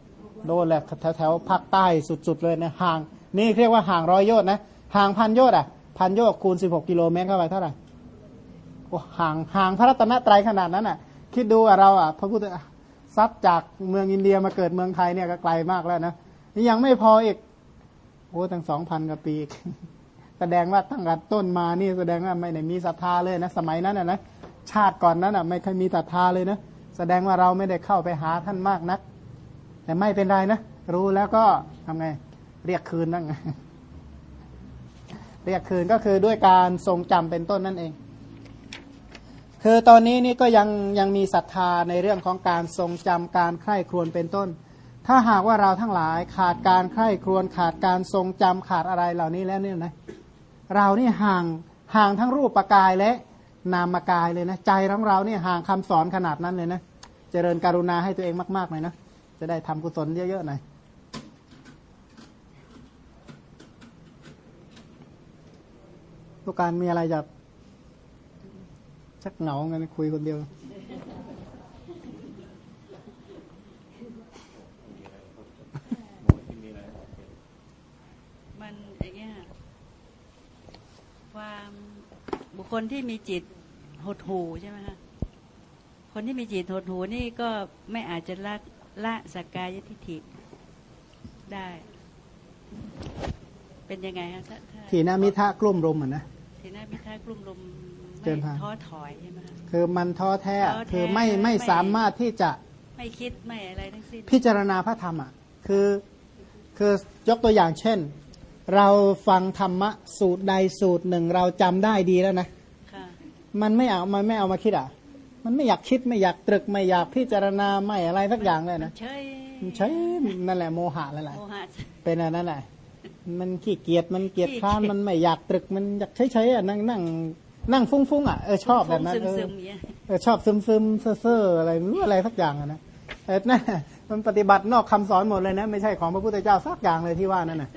โดนแหละแถวแถวภาคใต้สุดๆเลยนะห่าง นี่เรียกว่าห่างร้อยโยชน์นะห่างพันโยชน์อะพันโยกคูณสิบหกกิโลเมตรเข้าไปเท่าไหร่โอ้ห่างห่างพระรัตนตรัยขนาดนั้นอะ คิดดูอะเราอะพระพุทธ ซัดจากเมืองอินเดียมาเกิดเมืองไทยเนี่ยก็ไกลมากแล้วนะนี่ยังไม่พออีกโอ้ตั้งสองพันกว่าปีแสดงว่าตั้งแต่ต้นมานี่แสดงว่าไม่ได้มีศรัทธาเลยนะสมัยนั้นนะชาติก่อนนั้นอะไม่เคยมีศรัทธาเลยนะแสดงว่าเราไม่ได้เข้าไปหาท่านมากนัก แต่ไม่เป็นไรนะรู้แล้วก็ทำไงเรียกคืนนั่งเรียกคืนก็คือด้วยการทรงจำเป็นต้นนั่นเอง คือตอนนี้นี่ก็ยังยังมีศรัทธาในเรื่องของการทรงจำการใคร่ครวญเป็นต้น ถ้าหากว่าเราทั้งหลายขาดการใคร่ครวญขาดการทรงจำขาดอะไรเหล่านี้แล้วเนี่ยนะเรานี่ห่างห่างทั้งรูปปกายและนามกายเลยนะใจของเราเนี่ยห่างคำสอนขนาดนั้นเลยนะเจริญการุณาให้ตัวเองมากๆหน่อยนะจะได้ทำกุศลเยอะๆหน่อยทุกการมีอะไรจะ ชักเหงาเงินคุยคนเดียว
มันอย่างเงี้ยความบุคคลที่มีจิตหดหูใช่ไหมคะคนที่มีจิตหดหูนี่ก็ไม่อาจจะละละสักกายทิฏฐิได้ เป็นยังไงคะ
ทีนามิทะกลุ่มรมเหมือนนะ
ทีนามิทะกลุ่มรม
ไม่
ท้อถอยใช่ไหม
คือมันท้อแท้คือไม่ไม่สามารถที่จะ
ไม่คิดไม่อะไรทั้งสิ้น
พิจารณาพระธรรมอะคือคือยกตัวอย่างเช่น เราฟังธรรมะสูตรใดสูตรหนึ่งเราจำได้ดีแล้วนะมันไม่เอามันไม่เอามาคิดอะ มันไม่อยากคิดไม่อยากตรึกไม่อยากพิจารณาไม่อะไรสักอย่างเลยนะ
ใช่
ใช่นั่นแหละโมหะนั่นแหละเป็นอันนั้นแหละมันขี้เกียจมันเกียจค้านมันไม่อยากตรึกมันอยากใช้ๆอะนั่งนั่ง นั่งฟุ้งฟุ้งอะเออชอบแบบนั้นเออชอบซึมซึมเซ่อเซ่ออะไรรู้อะไรสักอย่างอะนะเออนั่นมันปฏิบัตินอกคำสอนหมดเลยนะ ไม่ใช่ของพระพุทธเจ้าสักอย่างเลยที่ว่านั่นน่ะ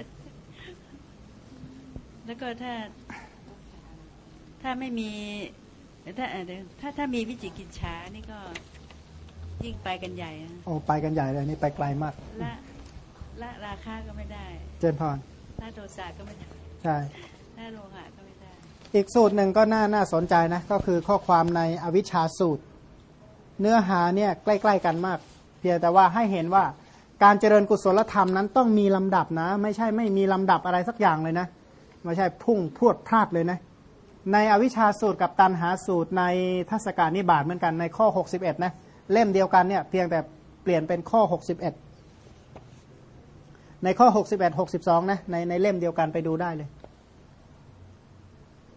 แล้วก็ถ้า ถ้าไม่มีถ้าถ้าถ้ามีวิจิกิจฉานี่ก็ยิ่งไปกันใหญ่
โอ้ไปกันใหญ่เลยนี่ไปไกลมาก
ละละราคาก็ไม่ได้
เจนพร
ละโทสะก็ไม่ได้
ใช่
ละโลหะก็ไม่ได้
อีกสูตรหนึ่งก็น่าน่าสนใจนะ ก็คือข้อความในอวิชชาสูตร เนื้อหาเนี่ยใกล้ ๆ กันมาก เพียงแต่ว่าให้เห็นว่าการเจริญกุศลธรรมนั้นต้องมีลำดับนะ ไม่ใช่ไม่มีลำดับอะไรสักอย่างเลยนะไม่ใช่พุ่งพรวดพลาดเลยนะในอวิชชาสูตรกับตันหาสูตรในทัศการนิบาตเหมือนกันในข้อ 61 นะ เล่มเดียวกันเนี่ยเพียงแต่เปลี่ยนเป็นข้อ 61 ในข้อ 61 62 นะในในเล่มเดียวกันไปดูได้เลย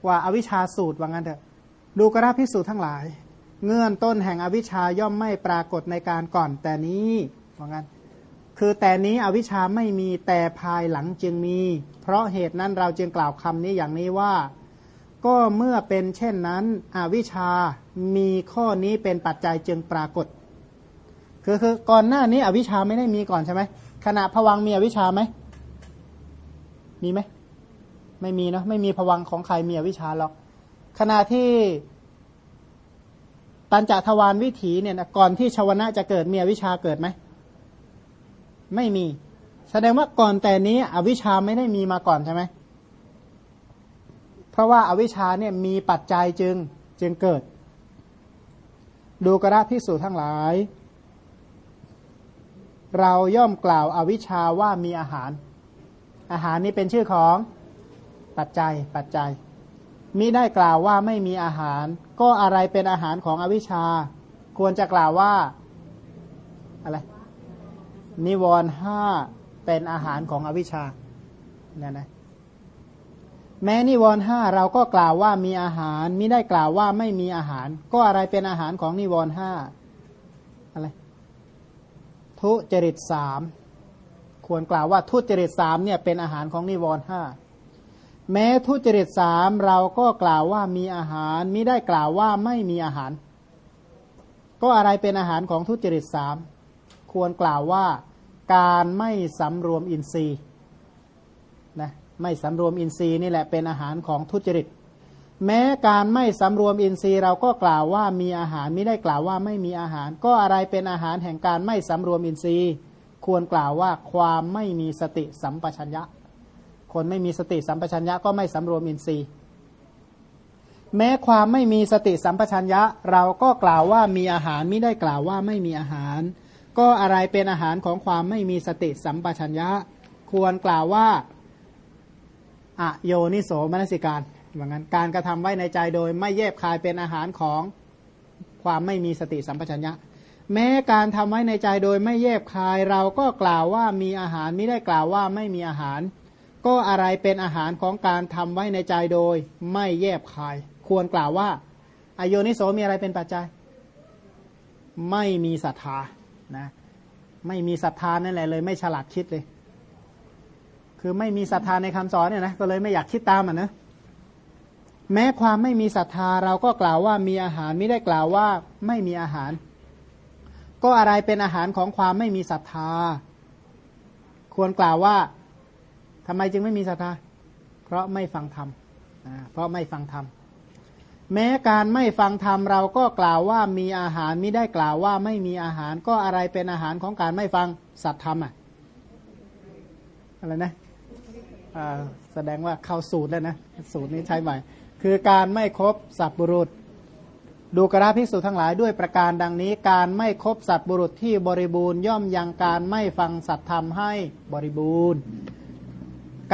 ว่าอาวิชชาสูตรว่างั้นเถอะดูกระพิสูจน์ทั้งหลาย เงื่อนต้นแห่งอวิชชาย่อมไม่ปรากฏในการก่อนแต่นี้ว่างั้นคือแต่นี้อวิชชาไม่มีแต่ภายหลังจึงมี เพราะเหตุนั้นเราจึงกล่าวคำนี้อย่างนี้ว่า ก็เมื่อเป็นเช่นนั้น อวิชชามีข้อนี้เป็นปัจจัยจึงปรากฏ คือคือก่อนหน้านี้อวิชชาไม่ได้มีก่อนใช่ไหมขณะผวังมีอวิชชาไหมมีไหม ไม่มีเนาะไม่มีผวังของใครมีอวิชชาหรอก ขณะที่ปัญจทวารวิถีเนี่ยนะก่อนที่ชาวนะจะเกิดมีอวิชชาเกิดไหมไม่มี แสดงว่าก่อนแต่นี้อวิชชาไม่ได้มีมาก่อนใช่ไหมเพราะว่าอาวิชชาเนี่ยมีปัจจัยจึงจึงเกิด ดูกระพิสูจทั้งหลาย เราย่อมกล่าวอาวิชชาว่ามีอาหาร อาหารนี้เป็นชื่อของ ปัจจัยปัจจัยมิได้กล่าวว่าไม่มีอาหาร ก็อะไรเป็นอาหารของอวิชชา ควรจะกล่าวว่าอะไรนิวรณ์ห้าเป็นอาหารของอวิชชาเนี่ยนะแม้นิวรณ์ห้าเราก็กล่าวว่ามีอาหารมิได้กล่าวว่าไม่มีอาหาร ก็อะไรเป็นอาหารของนิวรณ์ห้าอะไรทุจริตสามควรกล่าวว่าทุจริตสามเนี่ยเป็นอาหารของนิวรณ์ห้า แม้ทุจริตสามเราก็กล่าวว่ามีอาหารมิได้กล่าวว่าไม่มีอาหาร ก็อะไรเป็นอาหารของทุจริตสามควรกล่าวว่าการไม่สำรวมอินทรีย์นะไม่สำรวมอินทรีย์นี่แหละเป็นอาหารของทุจริต แม้การไม่สำรวมอินทรีย์เราก็กล่าวว่ามีอาหารไม่ได้กล่าวว่าไม่มีอาหาร ก็อะไรเป็นอาหารแห่งการไม่สำรวมอินทรีย์ ควรกล่าวว่าความไม่มีสติสัมปชัญญะ คนไม่มีสติสัมปชัญญะก็ไม่สำรวมอินทรีย์ แม้ความไม่มีสติสัมปชัญญะ เราก็กล่าวว่ามีอาหารไม่ได้กล่าวว่าไม่มีอาหาร ก็อะไรเป็นอาหารของความไม่มีสติสัมปชัญญะ ควรกล่าวว่าอโยนิโสมนสิการเหมือนกันการกระทำไว้ในใจโดยไม่แยบคายเป็นอาหารของความไม่มีสติสัมปชัญญะ แม้การทำไว้ในใจโดยไม่แยบคายเราก็กล่าวว่ามีอาหารไม่ได้กล่าวว่าไม่มีอาหาร ก็อะไรเป็นอาหารของการทำไว้ในใจโดย ไม่แยบคาย ควรกล่าวว่าอโยนิโสมีอะไรเป็นปัจจัย ไม่มีศรัทธานะไม่มีศรัทธานั่นแหละเลย ไม่ฉลาดคิดเลย คือไม่มีศรัทธาในคำสอนเนี่ยนะก็เลยไม่อยากคิดตามอะนะแม้ความไม่มีศรัทธาเราก็กล่าวว่ามีอาหารไม่ได้กล่าวว่าไม่มีอาหาร ก็อะไรเป็นอาหารของความไม่มีศรัทธา ควรกล่าวว่า ทำไมจึงไม่มีศรัทธา เพราะไม่ฟังธรรมเพราะไม่ฟังธรรม แม้การไม่ฟังธรรมเราก็กล่าวว่ามีอาหารไม่ได้กล่าวว่าไม่มีอาหารก็อะไรเป็นอาหารของการไม่ฟังสัตธรรมอะอะไรนะแสดงว่าเข้าสูตรแล้วนะ สูตรนี้ใช้ใหม่ คือการไม่ครบสัตบุรุษ ดูกราภิกษุทั้งหลายด้วยประการดังนี้ การไม่ครบสัตบุรุษที่บริบูรณ์ย่อมยังการไม่ฟังสัตธรรมให้บริบูรณ์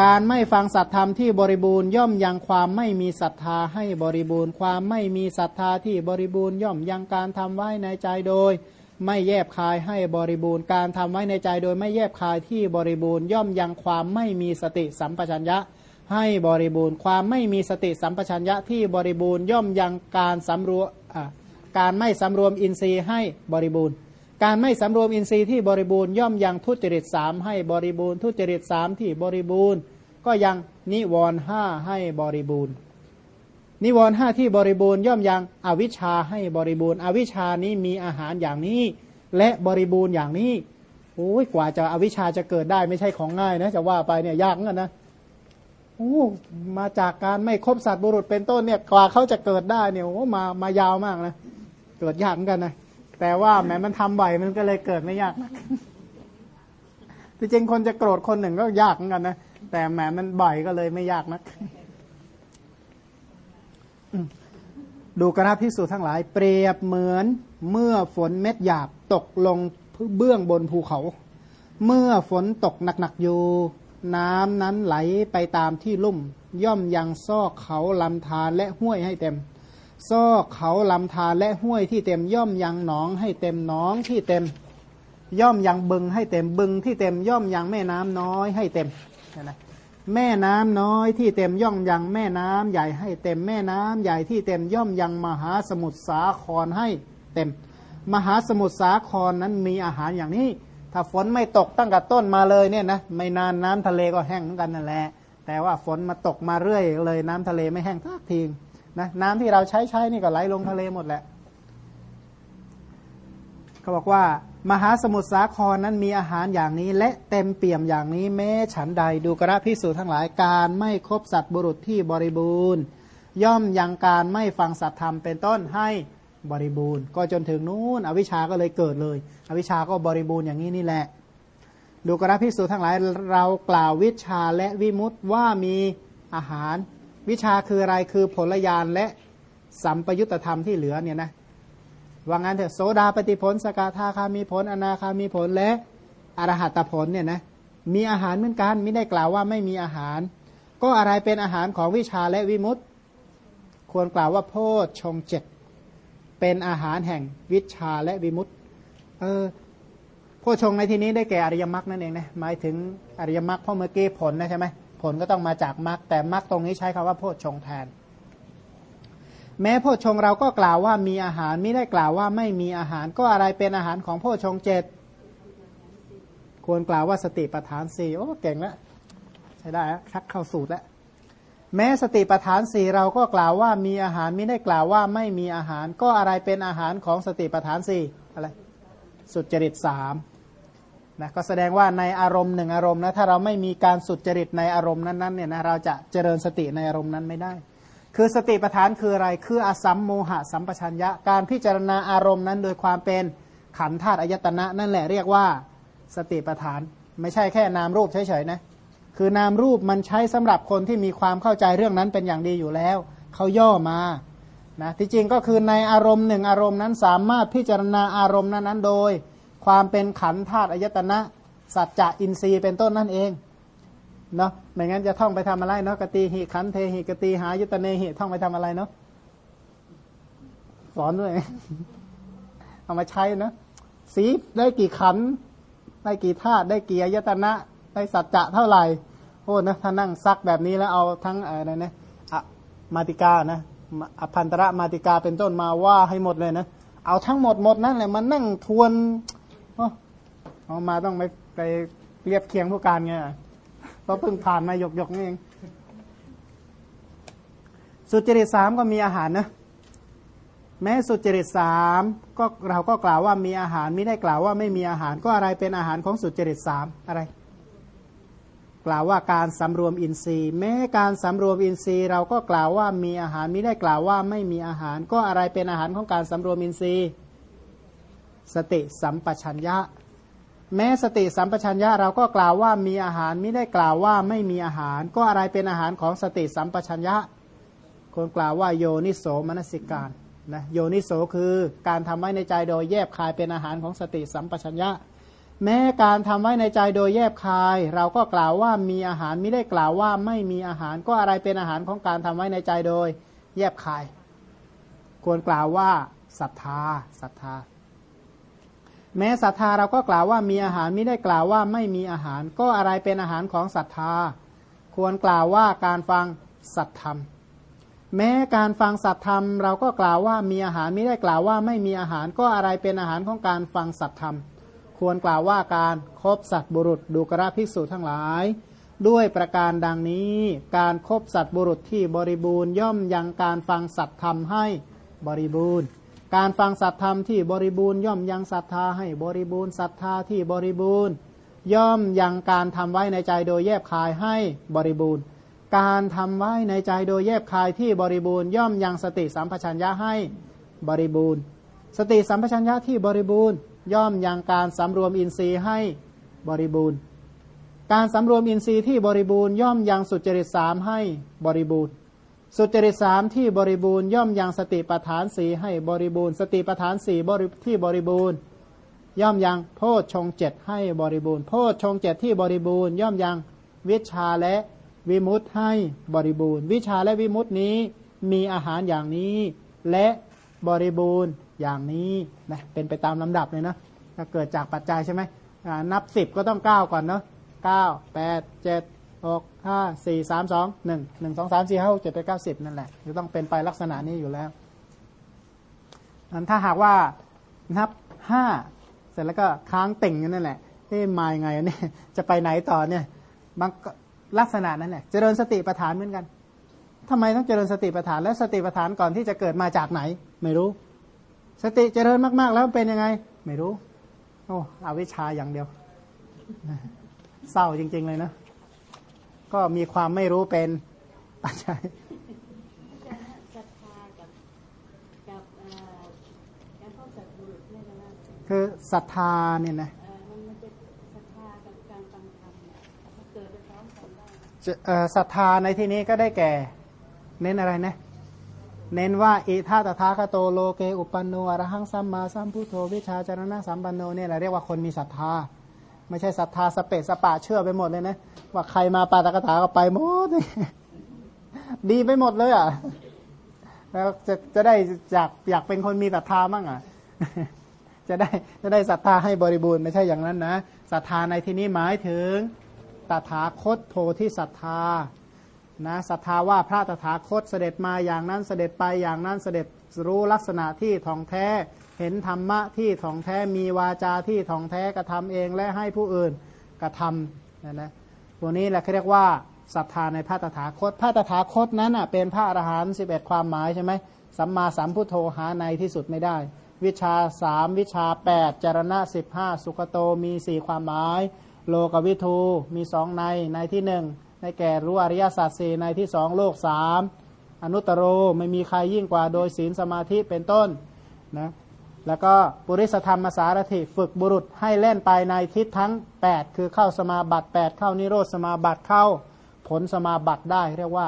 การไม่ฟังสัตธรรมที่บริบูรณ์ย่อมยังความไม่มีศรัทธาให้บริบูรณ์ ความไม่มีศรัทธาที่บริบูรณ์ย่อมยังการทำไว้ในใจโดย ไม่แยบคายให้บริบูรณ์การทำไว้ในใจโดยไม่แยบคายที่บริบูรณ์ย่อมยังความไม่มีสติสัมปชัญญะ ให้บริบูรณ์ ความไม่มีสติสัมปชัญญะที่บริบูรณ์ย่อมยังการสำรวมการไม่สำรวมอินทรีย์ให้บริบูรณ์ การไม่สำรวมอินทรีย์ที่บริบูรณ์ย่อมยังทุจริตสามให้บริบูรณ์ทุจริตสามที่บริบูรณ์ ก็ยังนิวรห้าให้บริบูรณ์ นิวรห้าที่บริบูรณ์ย่อมยังอวิชชาให้บริบูรณ์ อวิชชานี้มีอาหารอย่างนี้ และบริบูรณ์อย่างนี้โอ้ยกว่าจะอวิชชาจะเกิดได้ไม่ใช่ของง่ายนะจะว่าไปเนี่ยยากเหมือนกันนะโอ้มาจากการไม่ครบสัตว์บุรุษเป็นต้นเนี่ยกว่าเขาจะเกิดได้เนี่ยโอ้มามายาวมากนะเกิดยากเหมือนกันนะ แต่ว่าแม้มันทำบ่อยมันก็เลยเกิดไม่ยากนะที่จริงคนจะโกรธคนหนึ่งก็ยากเหมือนกันนะแต่แหมมันบ่อยก็เลยไม่ยากนักดูกระพิสูจทั้งหลาย เปรียบเหมือน เมื่อฝนเม็ดหยาบตกลงเบื้องบนภูเขา เมื่อฝนตกหนักๆอยู่ น้ำนั้นไหลไปตามที่ลุ่ม ย่อมยังซอกเขาลำธารและห้วยให้เต็ม ซอกเขาลำธารและห้วยที่เต็มย่อมยังหนองให้เต็มหนองที่เต็มย่อมยังบึงให้เต็มบึงที่เต็มย่อมยังแม่น้ำน้อยให้เต็มนะแม่น้ำน้อยที่เต็มย่อมยังแม่น้ำใหญ่ให้เต็มแม่น้ำใหญ่ที่เต็มย่อมยังมหาสมุทรสาครให้เต็ม มหาสมุทรสาครนั้นมีอาหารอย่างนี้ ถ้าฝนไม่ตกตั้งแต่ต้นมาเลยเนี่ยนะไม่นานน้ำทะเลก็แห้งเหมือนกันนั่นแหละแต่ว่าฝนมาตกมาเรื่อยเลยน้ำทะเลไม่แห้งทักที นะน้ำที่เราใช้ใช้นี่ก็ไหลลงทะเลหมดแหละเขาบอกว่ามหาสมุทรสาครนั้นมีอาหารอย่างนี้ และเต็มเปี่ยมอย่างนี้แม้ฉันใดดูกระพิสูจน์ทั้งหลายการไม่คบสัตว์บุรุษที่บริบูรณ์ ย่อมยังการไม่ฟังสัตธรรมเป็นต้นให้บริบูรณ์ ก็จนถึงนู้นอวิชาก็เลยเกิดเลย อวิชาก็บริบูรณ์อย่างนี้นี่แหละ ดูกระพิสูจน์ทั้งหลายเรากล่าววิชาและวิมุตติว่ามีอาหาร วิชาคืออะไรคือผลญาณและสัมปยุตธรรมที่เหลือเนี่ยนะว่างั้นเถอะโสดาปฏิผลสกทาคามีผลอนาคามีผลและอรหัตผลเนี่ยนะมีอาหารเหมือนกันไม่ได้กล่าวว่าไม่มีอาหาร ก็อะไรเป็นอาหารของวิชาและวิมุตติควรกล่าวว่าโพชฌงเจ็ดเป็นอาหารแห่งวิชาและวิมุตติเออโพชฌงในที่นี้ได้แก่อริยมรรคนั่นเองนะหมายถึงอริยมรรคเพราะเมื่อกี้ผลนะใช่ไหม ผลก็ต้องมาจากมรรคแต่มรรคตรงนี้ใช้คำว่าโพชฌงแทน แม้โพชงเราก็กล่าวว่ามีอาหารไม่ได้กล่าวว่าไม่มีอาหารก็อะไรเป็นอาหารของโพชงเจ็ดควรกล่าวว่าสติปัฏฐานสี่โอ้เก่งแล้วใช้ได้ชักเข้าสูตรแล้วแม้สติปัฏฐานสี่เราก็กล่าวว่ามีอาหารไม่ได้กล่าวว่าไม่มีอาหาร ก็อะไรเป็นอาหารของสติปัฏฐานสี่อะไร สุจริตสาม นะก็แสดงว่าในอารมณ์หนึ่งอารมณ์นะถ้าเราไม่มีการสุดจริตในอารมณ์นั้นๆเนี่ยนะเราจะเจริญสติในอารมณ์นั้นไม่ได้ คือสติปัฏฐานคืออะไรคืออสัมโมหะสัมปชัญญะการพิจารณาอารมณ์นั้น โดยความเป็นขันธาตุอายตนะนั่นแหละเรียกว่าสติปัฏฐาน ไม่ใช่แค่นามรูปเฉยๆนะคือนามรูปมันใช้สำหรับคนที่มีความเข้าใจเรื่องนั้นเป็นอย่างดีอยู่แล้วเขาย่อมานะที่จริงก็คือในอารมณ์หนึ่งอารมณ์นั้นสามารถพิจารณาอารมณ์นั้นๆโดย ความเป็นขันธาตุอายตนะ สัจจะอินทรีย์เป็นต้นนั่นเองเนาะไม่งั้นจะท่องไปทำอะไรเนาะกตีหิขันเทหิกตีหายตเนหิท่องไปทำอะไรเนาะสอนด้วย เอามาใช้นะสีได้กี่ขันได้กี่ธาตุได้กี่อายตนะ ได้สัจจะเท่าไหร่โอ้นะถ้านั่งซักแบบนี้แล้วเอาทั้งอะไรนะอะมาติกานะอภันตระมาติกาเป็นต้นมาว่าให้หมดเลยนะ เอาทั้งหมดหมดนั่นแหละมันนั่งทวน เอามาต้องไปไปเรียบเคียงผู้การไงเพราะเพิ่งผ่านมาหยกหยกนี่เอง สุจริตสามก็มีอาหารนะแม้สุจริตสามก็เราก็กล่าวว่ามีอาหารไม่ได้กล่าวว่าไม่มีอาหารก็อะไรเป็นอาหารของสุจริตสามอะไร กล่าวว่าการสำรวมอินทรีย์ แม้การสำรวมอินทรีย์ เราก็กล่าวว่ามีอาหารไม่ได้กล่าวว่าไม่มีอาหาร ก็อะไรเป็นอาหารของการสำรวมอินทรีย์ สติสัมปชัญญะ แม้สติสัมปชัญญะเราก็กล่าวว่ามีอาหารไม่ได้กล่าวว่าไม่มีอาหาร ก็อะไรเป็นอาหารของสติสัมปชัญญะคนกล่าวว่าโยนิโสมนสิการนะโยนิโสคือการทำไว้ในใจโดยแยบคายเป็นอาหารของสติสัมปชัญญะ แม้การทำไว้ในใจโดยแยบคาย เราก็กล่าวว่ามีอาหารไม่ได้กล่าวว่าไม่มีอาหาร ก็อะไรเป็นอาหารของการทำไว้ในใจโดยแยบคาย ควรกล่าวว่าศรัทธาศรัทธา แม้ศรัทธาเราก็กล่าวว่ามีอาหารไม่ได้กล่าวว่าไม่มีอาหาร ก็อะไรเป็นอาหารของศรัทธา ควรกล่าวว่าการฟังสัตธรรม แม้การฟังสัตธรรม เราก็กล่าวว่ามีอาหารไม่ได้กล่าวว่าไม่มีอาหาร ก็อะไรเป็นอาหารของการฟังสัตธรรม ควรกล่าวว่าการครบสัตบุรุษดูกระภิกษุทั้งหลาย ด้วยประการดังนี้ การครบสัตบุรุษที่บริบูรณ์ย่อมยังการฟังสัตธรรมให้บริบูรณ์ การฟังสัตธรรมที่บริบูรณ์ย่อมยังศรัทธาให้บริบูรณ์ศรัทธาที่บริบูรณ์ ย่อมยังการทำไว้ในใจโดยแยบคายให้บริบูรณ์ การทำไว้ในใจโดยแยบคายที่บริบูรณ์ย่อมยังสติสัมปชัญญะให้บริบูรณ์ สติสัมปชัญญะที่บริบูรณ์ ย่อมยังการสำรวมอินทรีย์ให้บริบูรณ์ การสำรวมอินทรีย์ที่บริบูรณ์ย่อมยังสุจริตสามให้บริบูรณ์ สุจริตสามที่บริบูรณ์ย่อมยังสติปัฏฐานสีให้บริบูรณ์ สติปัฏฐานสี่ที่บริบูรณ์ ย่อมยังโพชฌงเจ็ดให้บริบูรณ์ โพชฌงเจ็ดที่บริบูรณ์ ย่อมยังวิชาและวิมุตให้บริบูรณ์ วิชาและวิมุตนี้มีอาหารอย่างนี้ และบริบูรณ์อย่างนี้นะเป็นไปตามลำดับเลยนะถ้าเกิดจากปัจจัยใช่ไหมนับสิบก็ต้องเก้าก่อนเนาะเก้าแปดเจ็ด หกห้าสี่สามสองหนึ่งหนึ่งสองสามสี่ห้าหกเจ็ดแปดเก้าสิบนั่นแหละจะต้องเป็นไปลักษณะนี้อยู่แล้วอันถ้าหากว่านับห้าเสร็จแล้วก็ค้างติ่งอยู่นั่นแหละเอ๊ะมายังไงอันนี้จะไปไหนต่อเนี่ยบางลักษณะนั้นแหละเจริญสติปัฏฐานเหมือนกันทำไมต้องเจริญสติปัฏฐานและสติปัฏฐานก่อนที่จะเกิดมาจากไหน ไม่รู้ สติเจริญมาก ๆ แล้วเป็นยังไง ไม่รู้ โอ้อวิชชาอย่างเดียวเศร้าจริง ๆ เลยนะ ก็มีความไม่รู้เป็นปัจจัย
ศรัทธากับกับเอ่อการเข้าสัตว์บุรุษเนี่ยนะว่า
คือศรัทธาเนี่ยนะ
เอ่อมันมันจะศรัทธากับการฟังธรรมเนี่ยมันเกิดไปพร้อมกันได้
จะเอ่อศรัทธาในที่นี้ก็ได้แก่ เน้นอะไรนะเน้นว่าอิทาตถาคโตโลเกอุปันโนอรหังสัมมาสัมพุทโธวิชาจารณะสัมปันโนเนี่ยเราเรียกว่าคนมีศรัทธา ไม่ใช่ศรัทธาสเปสปะเชื่อไปหมดเลยนะ ว่าใครมาปาตกถาก็ไปหมดดีไปหมดเลยอะ แล้วจะจะได้อยากอยากเป็นคนมีศรัทธามั่งอะ จะได้จะได้ศรัทธาให้บริบูรณ์ไม่ใช่อย่างนั้นนะศรัทธาในที่นี้หมายถึงตถาคตโพธิศรัทธานะศรัทธาว่าพระตถาคตเสด็จมาอย่างนั้นเสด็จไปอย่างนั้นเสด็จรู้ลักษณะที่ทองแท้ เห็นธรรมะที่ท่องแท้มีวาจาที่ท่องแท้กระทำเองและให้ผู้อื่นกระทำนะนะพวกนี้แหละเขาเรียกว่าศรัทธาในพระตถาคต พระตถาคตนั้นอะเป็นพระอรหันต์สิบเอ็ดความหมายใช่ไหมสัมมาสัมพุทโธหาในที่สุดไม่ได้ วิชาสามวิชาแปดจารณะสิบห้าสุขโตมีสี่ความหมาย โลกวิทูมีสองในในที่หนึ่งในแก่รู้อริยสัจสี่ในที่สองโลกสามอนุตตรโรไม่มีใครยิ่งกว่าโดยศีลสมาธิเป็นต้นนะ แล้วก็ปุริสธรรมสารถิฝึกบุรุษให้เล่นไปในทิศทั้ง 8 คือเข้าสมาบัติ 8 เข้านิโรธสมาบัติเข้าผลสมาบัติได้ เรียกว่า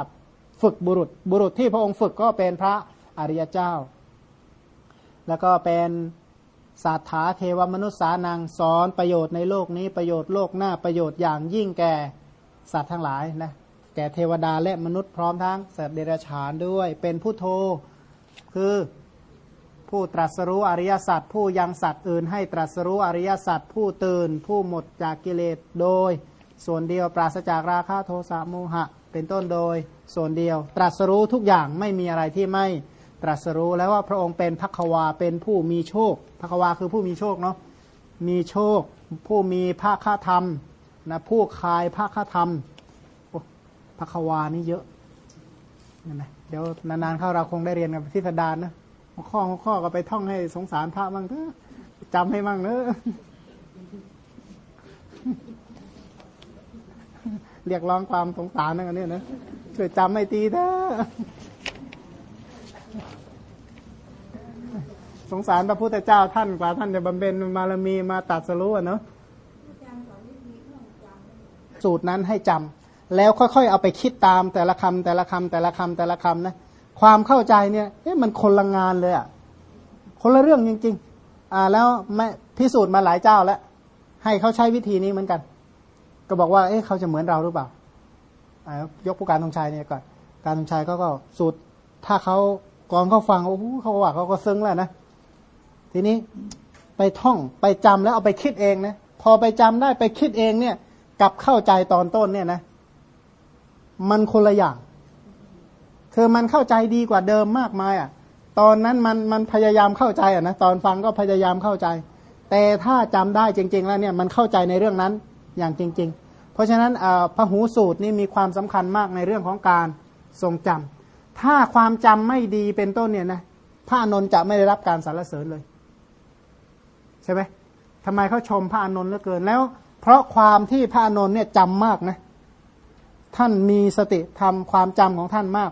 ฝึกบุรุษ บุรุษที่พระองค์ฝึกก็เป็นพระอริยเจ้า แล้วก็เป็นสาถาเทวมนุษย์สานังสอนประโยชน์ในโลกนี้ประโยชน์โลกหน้าประโยชน์อย่างยิ่งแก่สัตว์ทั้งหลายนะแก่เทวดาและมนุษย์พร้อมทั้งสัตว์เดรัจฉานด้วย เป็นผู้โทคือ ผู้ตรัสรู้อริยสัจผู้ยังสัตว์อื่น ให้ตรัสรู้อริยสัจผู้ตื่น ผู้หมดจากกิเลสโดย ส่วนเดียวปราศจากราคะโทสะโมหะ เป็นต้นโดย ส่วนเดียว ตรัสรู้ทุกอย่างไม่มีอะไรที่ไม่ตรัสรู้แล้วว่าพระองค์เป็นพักวาเป็นผู้มีโชคพักวาคือผู้มีโชคเนาะมีโชค ผู้มีภาคธรรมนะผู้คลายภาคธรรมพักวานี่เยอะนั่นนะเดี๋ยวนานๆเข้าเราคงได้เรียนกับพิสดารนะ ข้อหัวข้อก็ไปท่องให้สงสารพระบ้างเถอะจำให้บ้างเนอะเรียกร้องความสงสารนั่นกันเนี่ยนะช่วยจำให้ตีเถอะสงสารพระพุทธเจ้าท่านกว่าท่านจะบำเพ็ญบารมีมาตัดสรู้เนาะสูตรนั้นให้จำแล้วค่อยๆเอาไปคิดตามแต่ละคำแต่ละคำแต่ละคำแต่ละคำนะ ความเข้าใจเนี่ยมันคนละงานเลยอะคนละเรื่องจริง ๆ อ่าแล้วไม่พิสูจน์มาหลายเจ้าแล้ว ให้เขาใช้วิธีนี้เหมือนกัน ก็บอกว่าเอ๊ะเขาจะเหมือนเราหรือเปล่าอ่ายกผู้การธงชัยเนี่ยก่อนการธงชัยก็ก็สูตรถ้าเขากอนเขาฟังโอ้โหเขาว่าเขาก็ซึ้งแล้วนะทีนี้ไปท่องไปจำแล้วเอาไปคิดเองนะพอไปจำได้ไปคิดเองเนี่ย กับเข้าใจตอนต้นเนี่ยนะ มันคนละอย่าง คือมันเข้าใจดีกว่าเดิมมากมายอะ ตอนนั้นมันมันพยายามเข้าใจอะนะตอนฟังก็พยายามเข้าใจ แต่ถ้าจำได้จริง ๆ แล้วเนี่ยมันเข้าใจในเรื่องนั้นอย่างจริง ๆ เพราะฉะนั้นพระหูสูตรนี่มีความสำคัญมากในเรื่องของการทรงจำถ้าความจำไม่ดีเป็นต้นเนี่ยนะพระอนนท์จะไม่ได้รับการสรรเสริญเลย ใช่ไหมทำไมเขาชมพระอนนท์เหลือเกินแล้ว เพราะความที่พระอนนท์เนี่ยจำมากนะท่านมีสติทำความจำของท่านมาก